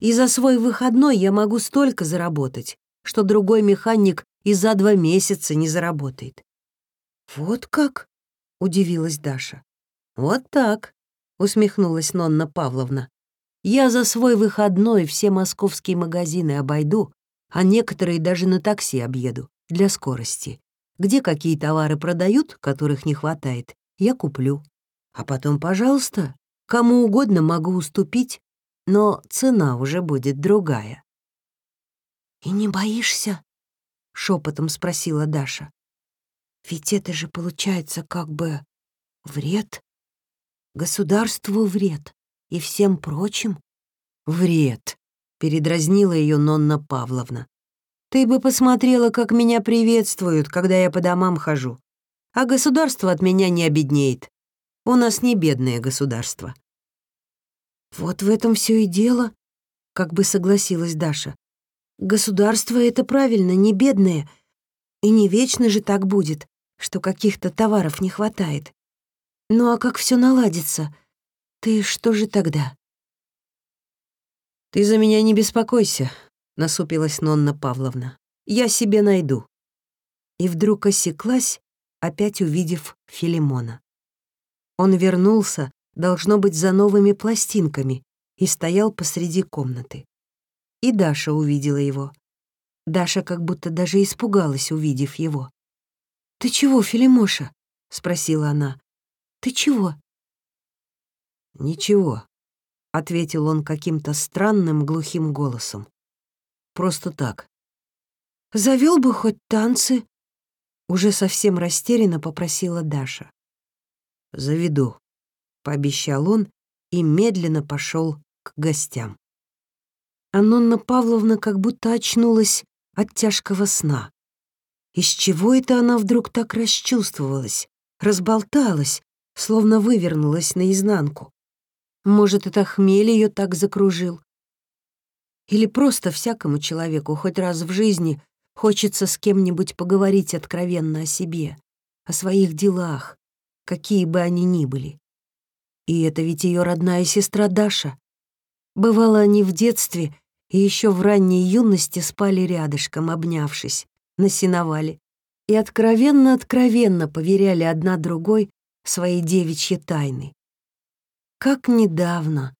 И за свой выходной я могу столько заработать, что другой механик и за два месяца не заработает. «Вот как?» — удивилась Даша. «Вот так», — усмехнулась Нонна Павловна. «Я за свой выходной все московские магазины обойду, а некоторые даже на такси объеду, для скорости. Где какие товары продают, которых не хватает, я куплю. А потом, пожалуйста, кому угодно могу уступить, но цена уже будет другая». «И не боишься?» — шепотом спросила Даша. Ведь это же получается как бы вред. Государству вред и всем прочим. Вред, передразнила ее Нонна Павловна. Ты бы посмотрела, как меня приветствуют, когда я по домам хожу. А государство от меня не обеднеет. У нас не бедное государство. Вот в этом все и дело, как бы согласилась Даша. Государство — это правильно, не бедное. И не вечно же так будет что каких-то товаров не хватает. Ну а как все наладится? Ты что же тогда? Ты за меня не беспокойся, насупилась Нонна Павловна. Я себе найду. И вдруг осеклась, опять увидев Филимона. Он вернулся, должно быть, за новыми пластинками, и стоял посреди комнаты. И Даша увидела его. Даша как будто даже испугалась, увидев его. «Ты чего, Филимоша?» — спросила она. «Ты чего?» «Ничего», — ответил он каким-то странным глухим голосом. «Просто так». Завел бы хоть танцы», — уже совсем растерянно попросила Даша. «Заведу», — пообещал он и медленно пошел к гостям. Анонна Павловна как будто очнулась от тяжкого сна. Из чего это она вдруг так расчувствовалась, разболталась, словно вывернулась наизнанку? Может, это хмель ее так закружил? Или просто всякому человеку хоть раз в жизни хочется с кем-нибудь поговорить откровенно о себе, о своих делах, какие бы они ни были. И это ведь ее родная сестра Даша. Бывало, они в детстве и еще в ранней юности спали рядышком, обнявшись на сеновале и откровенно-откровенно поверяли одна другой свои девичьи тайны. Как недавно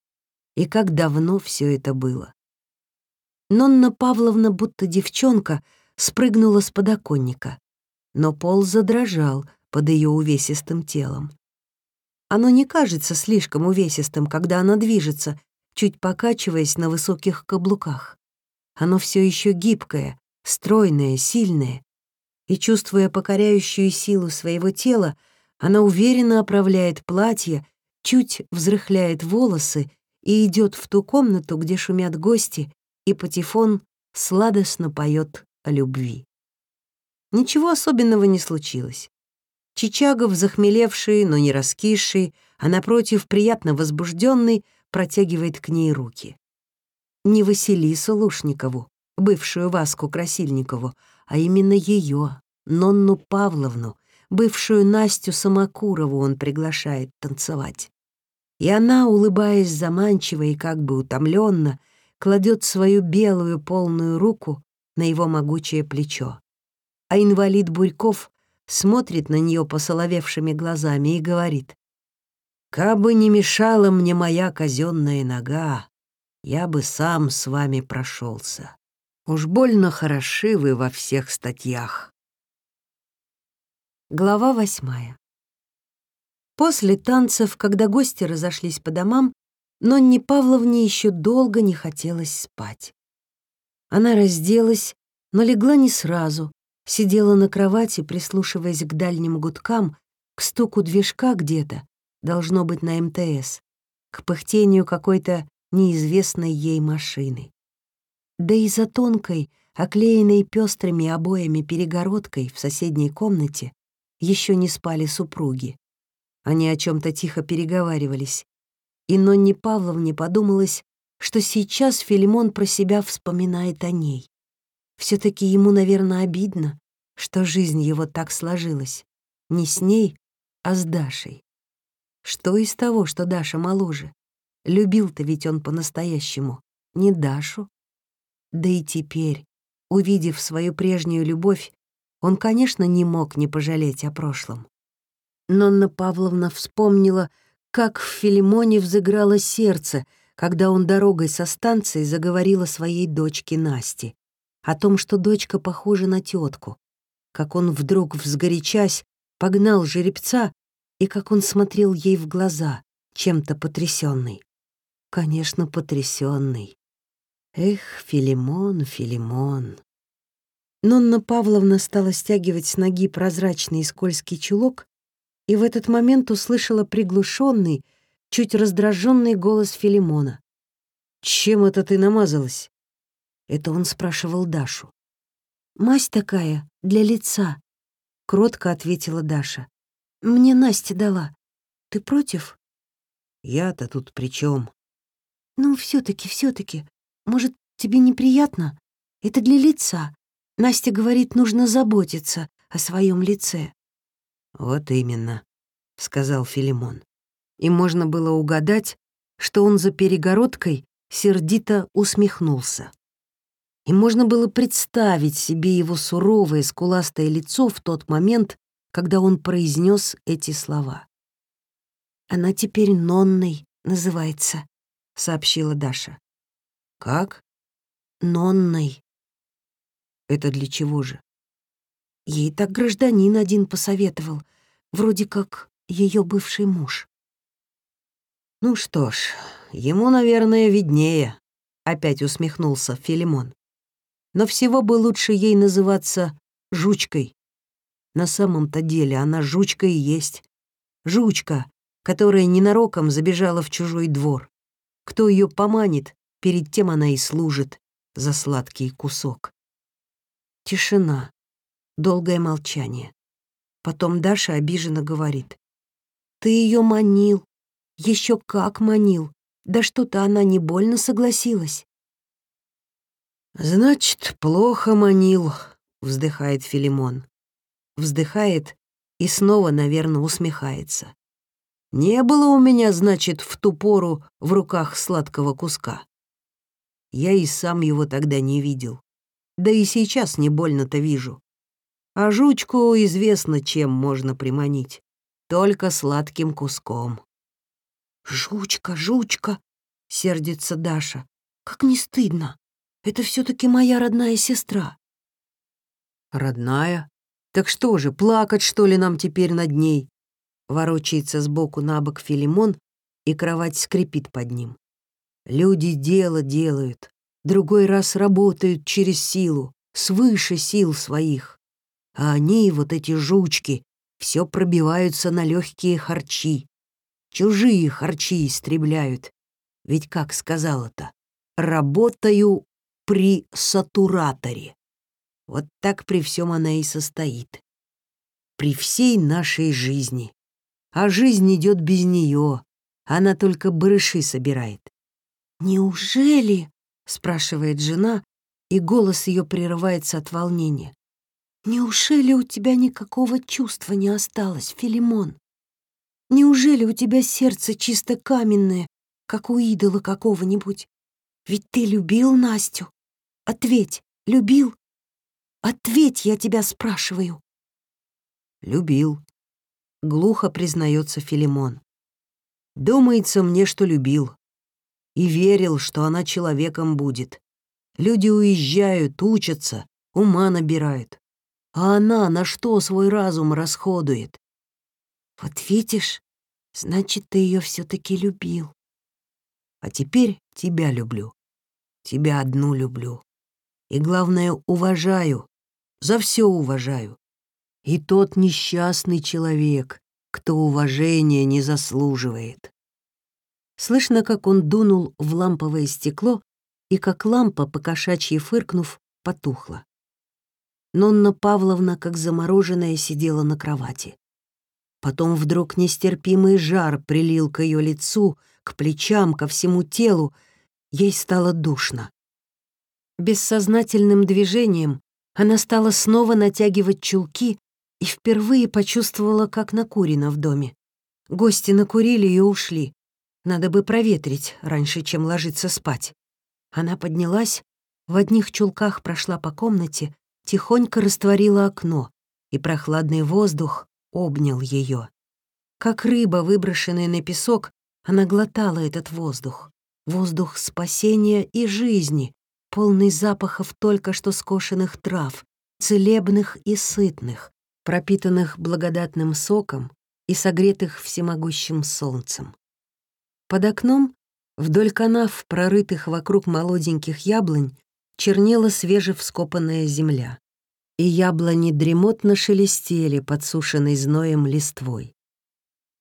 и как давно все это было. Нонна Павловна, будто девчонка, спрыгнула с подоконника, но пол задрожал под ее увесистым телом. Оно не кажется слишком увесистым, когда она движется, чуть покачиваясь на высоких каблуках. Оно все еще гибкое, стройная, сильная, и, чувствуя покоряющую силу своего тела, она уверенно оправляет платье, чуть взрыхляет волосы и идет в ту комнату, где шумят гости, и патефон сладостно поет о любви. Ничего особенного не случилось. Чичагов, захмелевший, но не раскисший, а напротив, приятно возбужденный, протягивает к ней руки. Не Василису Лушникову, бывшую Васку Красильникову, а именно ее, Нонну Павловну, бывшую Настю Самокурову он приглашает танцевать. И она, улыбаясь заманчиво и как бы утомленно, кладет свою белую полную руку на его могучее плечо. А инвалид Бурьков смотрит на нее посоловевшими глазами и говорит, «Кабы не мешала мне моя казенная нога, я бы сам с вами прошелся. Уж больно хороши вы во всех статьях. Глава восьмая. После танцев, когда гости разошлись по домам, Нонне Павловне еще долго не хотелось спать. Она разделась, но легла не сразу, сидела на кровати, прислушиваясь к дальним гудкам, к стуку движка где-то, должно быть на МТС, к пыхтению какой-то неизвестной ей машины. Да и за тонкой, оклеенной пестрыми обоями перегородкой в соседней комнате еще не спали супруги. Они о чем то тихо переговаривались. И Нонне Павловне подумалось, что сейчас Филимон про себя вспоминает о ней. все таки ему, наверное, обидно, что жизнь его так сложилась. Не с ней, а с Дашей. Что из того, что Даша моложе? Любил-то ведь он по-настоящему, не Дашу. Да и теперь, увидев свою прежнюю любовь, он, конечно, не мог не пожалеть о прошлом. Нонна Павловна вспомнила, как в Филимоне взыграло сердце, когда он дорогой со станции заговорил о своей дочке Насте, о том, что дочка похожа на тетку, как он вдруг, взгорячась, погнал жеребца и как он смотрел ей в глаза, чем-то потрясенный. Конечно, потрясенный. Эх, Филимон, Филимон. Нонна Павловна стала стягивать с ноги прозрачный и скользкий чулок и в этот момент услышала приглушенный, чуть раздраженный голос Филимона. «Чем это ты намазалась?» Это он спрашивал Дашу. «Мазь такая, для лица», — кротко ответила Даша. «Мне Настя дала. Ты против?» «Я-то тут при чем? «Ну, все таки все таки Может, тебе неприятно? Это для лица. Настя говорит, нужно заботиться о своем лице». «Вот именно», — сказал Филимон. И можно было угадать, что он за перегородкой сердито усмехнулся. И можно было представить себе его суровое скуластое лицо в тот момент, когда он произнес эти слова. «Она теперь Нонной называется», — сообщила Даша. «Как?» «Нонной». «Это для чего же?» Ей так гражданин один посоветовал, вроде как ее бывший муж. «Ну что ж, ему, наверное, виднее», — опять усмехнулся Филимон. «Но всего бы лучше ей называться жучкой. На самом-то деле она жучка и есть. Жучка, которая ненароком забежала в чужой двор. Кто ее поманит, перед тем она и служит за сладкий кусок». Тишина. Долгое молчание. Потом Даша обиженно говорит. «Ты ее манил. Еще как манил. Да что-то она не больно согласилась». «Значит, плохо манил», — вздыхает Филимон. Вздыхает и снова, наверное, усмехается. «Не было у меня, значит, в ту пору в руках сладкого куска. Я и сам его тогда не видел. Да и сейчас не больно-то вижу. А жучку известно, чем можно приманить. Только сладким куском. «Жучка, жучка!» — сердится Даша. «Как не стыдно! Это все таки моя родная сестра». «Родная? Так что же, плакать, что ли, нам теперь над ней?» Ворочается сбоку на бок Филимон, и кровать скрипит под ним. Люди дело делают, другой раз работают через силу, свыше сил своих а они, вот эти жучки, все пробиваются на легкие харчи. Чужие харчи истребляют. Ведь, как сказала-то, работаю при сатураторе. Вот так при всем она и состоит. При всей нашей жизни. А жизнь идет без нее. Она только барыши собирает. «Неужели?» — спрашивает жена, и голос ее прерывается от волнения. Неужели у тебя никакого чувства не осталось, Филимон? Неужели у тебя сердце чисто каменное, как у идола какого-нибудь? Ведь ты любил Настю. Ответь, любил? Ответь, я тебя спрашиваю. Любил. Глухо признается Филимон. Думается мне, что любил. И верил, что она человеком будет. Люди уезжают, учатся, ума набирают. А она на что свой разум расходует? Вот видишь, значит, ты ее все таки любил. А теперь тебя люблю. Тебя одну люблю. И главное, уважаю. За все уважаю. И тот несчастный человек, кто уважения не заслуживает. Слышно, как он дунул в ламповое стекло, и как лампа, покошачьи фыркнув, потухла. Нонна Павловна, как замороженная, сидела на кровати. Потом вдруг нестерпимый жар прилил к ее лицу, к плечам, ко всему телу. Ей стало душно. Бессознательным движением она стала снова натягивать чулки и впервые почувствовала, как накурено в доме. Гости накурили и ушли. Надо бы проветрить раньше, чем ложиться спать. Она поднялась, в одних чулках прошла по комнате, тихонько растворила окно, и прохладный воздух обнял ее. Как рыба, выброшенная на песок, она глотала этот воздух. Воздух спасения и жизни, полный запахов только что скошенных трав, целебных и сытных, пропитанных благодатным соком и согретых всемогущим солнцем. Под окном, вдоль канав, прорытых вокруг молоденьких яблонь, чернела свежевскопанная земля, и яблони дремотно шелестели подсушенной зноем листвой.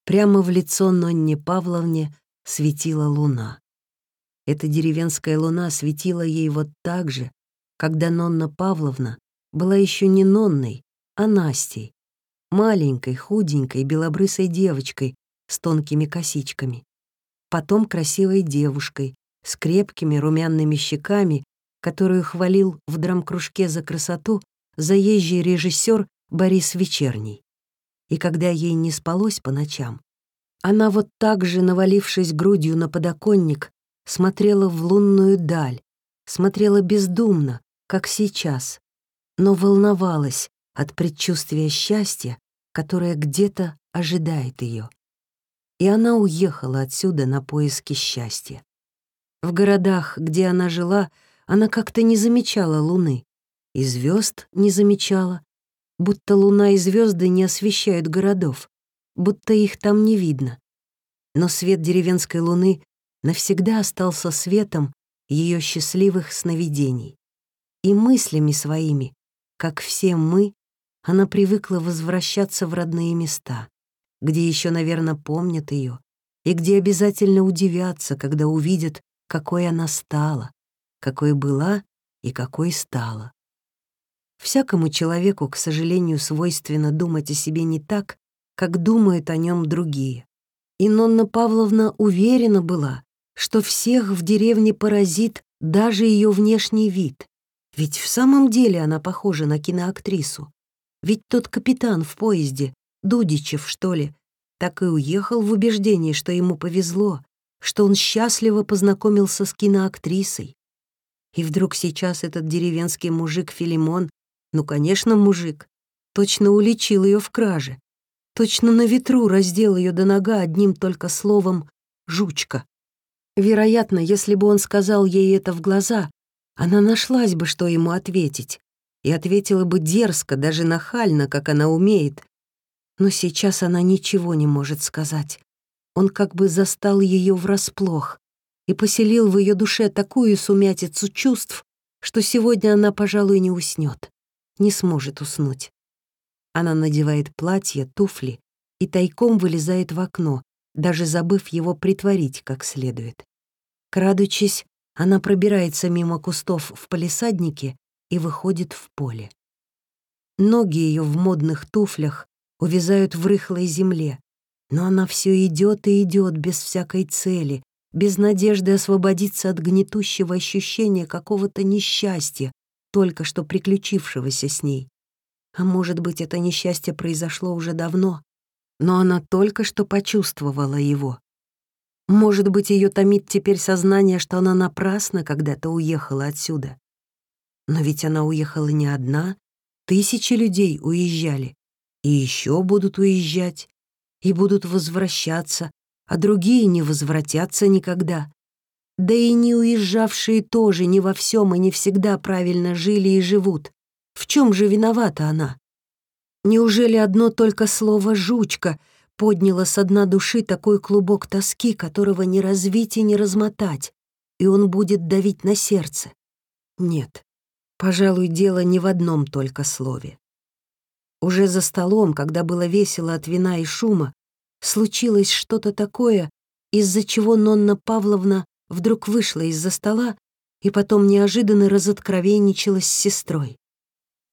Прямо в лицо Нонне Павловне светила луна. Эта деревенская луна светила ей вот так же, когда Нонна Павловна была еще не Нонной, а Настей, маленькой, худенькой, белобрысой девочкой с тонкими косичками. Потом красивой девушкой с крепкими румяными щеками, которую хвалил в драмкружке за красоту заезжий режиссер Борис Вечерний. И когда ей не спалось по ночам, она вот так же, навалившись грудью на подоконник, смотрела в лунную даль, смотрела бездумно, как сейчас, но волновалась от предчувствия счастья, которое где-то ожидает ее. И она уехала отсюда на поиски счастья. В городах, где она жила, она как-то не замечала луны, и звезд не замечала, будто луна и звезды не освещают городов, будто их там не видно. Но свет деревенской луны навсегда остался светом ее счастливых сновидений. И мыслями своими, как все мы, она привыкла возвращаться в родные места, где еще, наверное, помнят ее, и где обязательно удивятся, когда увидят, какой она стала, какой была и какой стала. Всякому человеку, к сожалению, свойственно думать о себе не так, как думают о нем другие. И Нонна Павловна уверена была, что всех в деревне поразит даже ее внешний вид. Ведь в самом деле она похожа на киноактрису. Ведь тот капитан в поезде, Дудичев, что ли, так и уехал в убеждении, что ему повезло, что он счастливо познакомился с киноактрисой. И вдруг сейчас этот деревенский мужик Филимон, ну, конечно, мужик, точно уличил ее в краже. Точно на ветру раздел ее до нога одним только словом «жучка». Вероятно, если бы он сказал ей это в глаза, она нашлась бы, что ему ответить, и ответила бы дерзко, даже нахально, как она умеет. Но сейчас она ничего не может сказать. Он как бы застал ее врасплох и поселил в ее душе такую сумятицу чувств, что сегодня она, пожалуй, не уснет, не сможет уснуть. Она надевает платье, туфли и тайком вылезает в окно, даже забыв его притворить как следует. Крадучись, она пробирается мимо кустов в палисаднике и выходит в поле. Ноги ее в модных туфлях увязают в рыхлой земле, но она все идет и идет без всякой цели, без надежды освободиться от гнетущего ощущения какого-то несчастья, только что приключившегося с ней. А может быть, это несчастье произошло уже давно, но она только что почувствовала его. Может быть, ее томит теперь сознание, что она напрасно когда-то уехала отсюда. Но ведь она уехала не одна, тысячи людей уезжали, и еще будут уезжать, и будут возвращаться, а другие не возвратятся никогда. Да и не уезжавшие тоже не во всем и не всегда правильно жили и живут. В чем же виновата она? Неужели одно только слово «жучка» подняло с дна души такой клубок тоски, которого не развить и не размотать, и он будет давить на сердце? Нет, пожалуй, дело не в одном только слове. Уже за столом, когда было весело от вина и шума, случилось что-то такое, из-за чего Нонна Павловна вдруг вышла из-за стола и потом неожиданно разоткровенничалась с сестрой.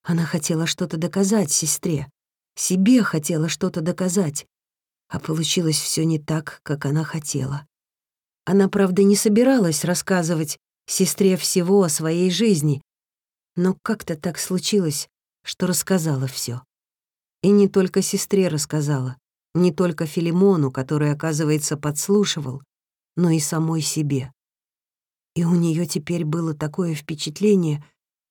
Она хотела что-то доказать сестре, себе хотела что-то доказать, а получилось все не так, как она хотела. Она, правда, не собиралась рассказывать сестре всего о своей жизни, но как-то так случилось, что рассказала все. И не только сестре рассказала, не только Филимону, который, оказывается, подслушивал, но и самой себе. И у нее теперь было такое впечатление,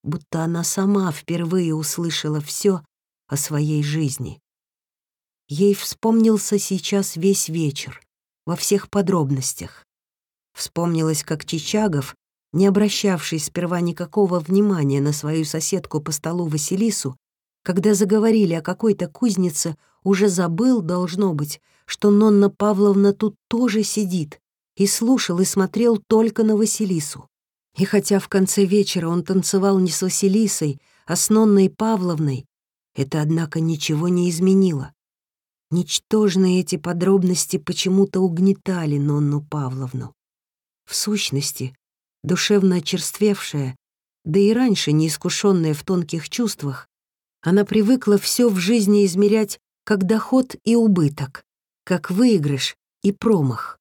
будто она сама впервые услышала все о своей жизни. Ей вспомнился сейчас весь вечер, во всех подробностях. Вспомнилось, как Чичагов, не обращавший сперва никакого внимания на свою соседку по столу Василису, когда заговорили о какой-то кузнице, уже забыл, должно быть, что Нонна Павловна тут тоже сидит, и слушал и смотрел только на Василису. И хотя в конце вечера он танцевал не с Василисой, а с Нонной Павловной, это, однако, ничего не изменило. Ничтожные эти подробности почему-то угнетали Нонну Павловну. В сущности, душевно очерствевшая, да и раньше неискушенная в тонких чувствах, она привыкла все в жизни измерять как доход и убыток, как выигрыш и промах.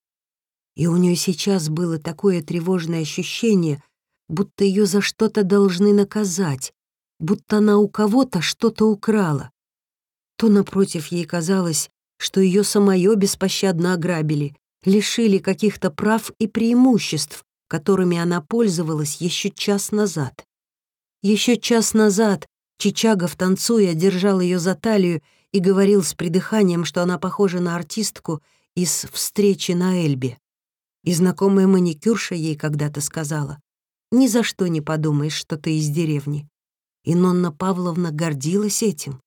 И у нее сейчас было такое тревожное ощущение, будто ее за что-то должны наказать, будто она у кого-то что-то украла. То, напротив, ей казалось, что ее самое беспощадно ограбили, лишили каких-то прав и преимуществ, которыми она пользовалась еще час назад. Еще час назад Чичагов, танцуя, держал ее за талию и говорил с придыханием, что она похожа на артистку из «Встречи на Эльбе». И знакомая маникюрша ей когда-то сказала, «Ни за что не подумаешь, что ты из деревни». И Нонна Павловна гордилась этим.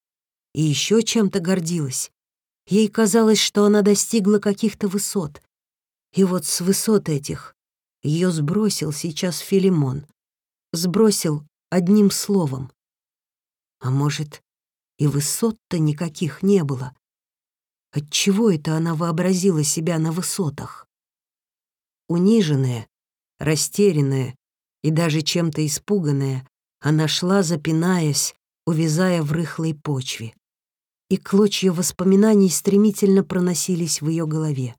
И еще чем-то гордилась. Ей казалось, что она достигла каких-то высот. И вот с высот этих ее сбросил сейчас Филимон. Сбросил одним словом. А может, и высот-то никаких не было. Отчего это она вообразила себя на высотах? Униженная, растерянная и даже чем-то испуганная, она шла, запинаясь, увязая в рыхлой почве. И клочья воспоминаний стремительно проносились в ее голове.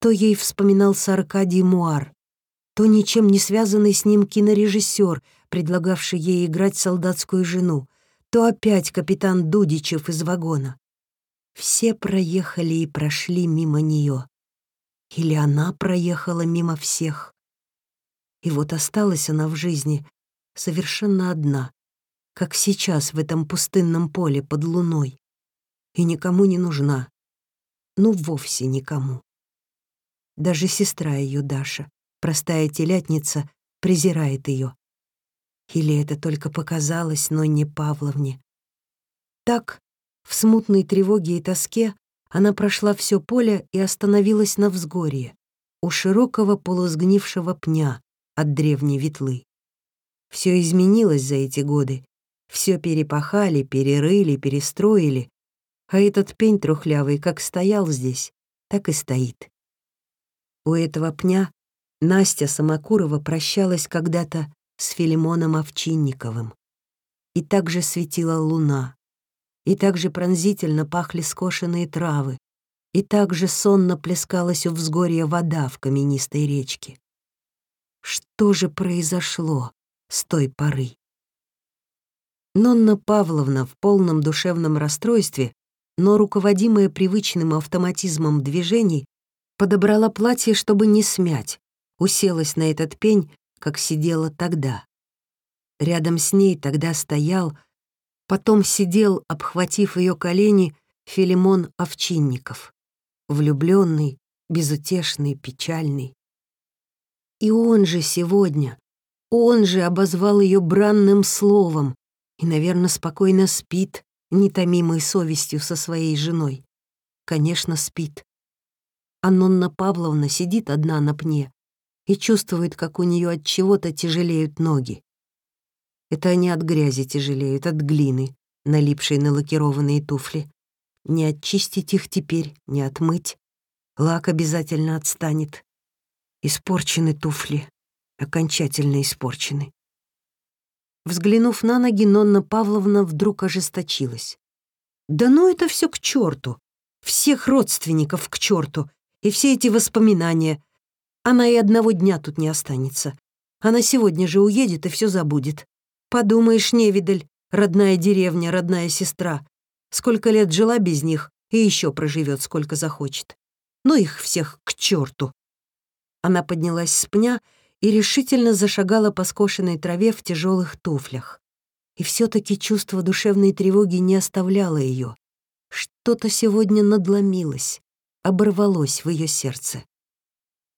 То ей вспоминался Аркадий Муар, то ничем не связанный с ним кинорежиссер, предлагавший ей играть солдатскую жену, то опять капитан Дудичев из вагона. Все проехали и прошли мимо нее. Или она проехала мимо всех. И вот осталась она в жизни совершенно одна, как сейчас в этом пустынном поле под луной, и никому не нужна, ну вовсе никому. Даже сестра ее Даша, простая телятница, презирает ее. Или это только показалось Нонне Павловне? Так, в смутной тревоге и тоске, она прошла все поле и остановилась на взгорье, у широкого полусгнившего пня от древней ветлы. Все изменилось за эти годы. Все перепахали, перерыли, перестроили. А этот пень трухлявый как стоял здесь, так и стоит. У этого пня Настя Самокурова прощалась когда-то с Филимоном Овчинниковым. И также светила луна, и также пронзительно пахли скошенные травы, и также сонно плескалась у взгорья вода в каменистой речке. Что же произошло с той поры? Нонна Павловна в полном душевном расстройстве, но руководимая привычным автоматизмом движений, подобрала платье, чтобы не смять, уселась на этот пень как сидела тогда. Рядом с ней тогда стоял, потом сидел, обхватив ее колени, Филимон Овчинников, влюбленный, безутешный, печальный. И он же сегодня, он же обозвал ее бранным словом и, наверное, спокойно спит, нетомимой совестью со своей женой. Конечно, спит. А Нонна Павловна сидит одна на пне и чувствует, как у нее от чего-то тяжелеют ноги. Это они от грязи тяжелеют, от глины, налипшей на лакированные туфли. Не очистить их теперь, не отмыть. Лак обязательно отстанет. Испорчены туфли, окончательно испорчены. Взглянув на ноги, Нонна Павловна вдруг ожесточилась. «Да ну это все к черту! Всех родственников к черту! И все эти воспоминания! Она и одного дня тут не останется. Она сегодня же уедет и все забудет. Подумаешь, невидаль, родная деревня, родная сестра. Сколько лет жила без них и еще проживет, сколько захочет. Ну их всех к черту!» Она поднялась с пня и решительно зашагала по скошенной траве в тяжелых туфлях. И все таки чувство душевной тревоги не оставляло ее. Что-то сегодня надломилось, оборвалось в ее сердце.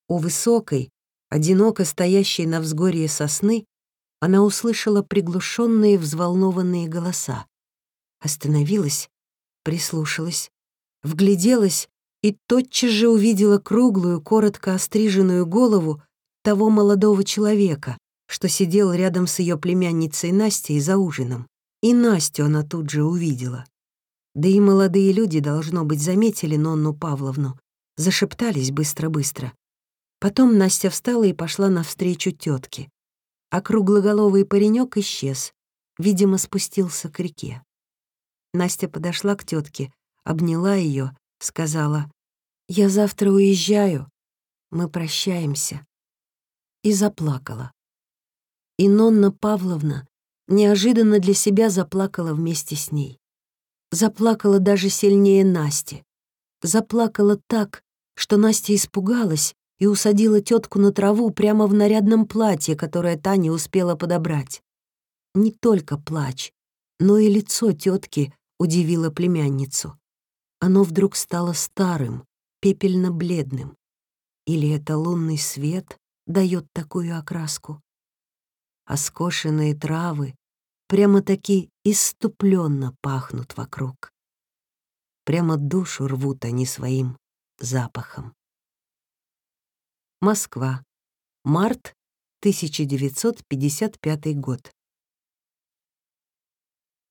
У высокой, одиноко стоящей на взгорье сосны, она услышала приглушенные взволнованные голоса. Остановилась, прислушалась, вгляделась и тотчас же увидела круглую, коротко остриженную голову того молодого человека, что сидел рядом с ее племянницей Настей за ужином. И Настю она тут же увидела. Да и молодые люди, должно быть, заметили Нонну Павловну, зашептались быстро-быстро. Потом Настя встала и пошла навстречу тетке. А круглоголовый паренек исчез, видимо, спустился к реке. Настя подошла к тетке, обняла ее, сказала, «Я завтра уезжаю, мы прощаемся и заплакала. И Нонна Павловна неожиданно для себя заплакала вместе с ней. Заплакала даже сильнее Насти. Заплакала так, что Настя испугалась и усадила тетку на траву прямо в нарядном платье, которое Таня успела подобрать. Не только плач, но и лицо тетки удивило племянницу. Оно вдруг стало старым, пепельно-бледным. Или это лунный свет, дает такую окраску. А травы прямо-таки иступленно пахнут вокруг. Прямо душу рвут они своим запахом. Москва. Март 1955 год.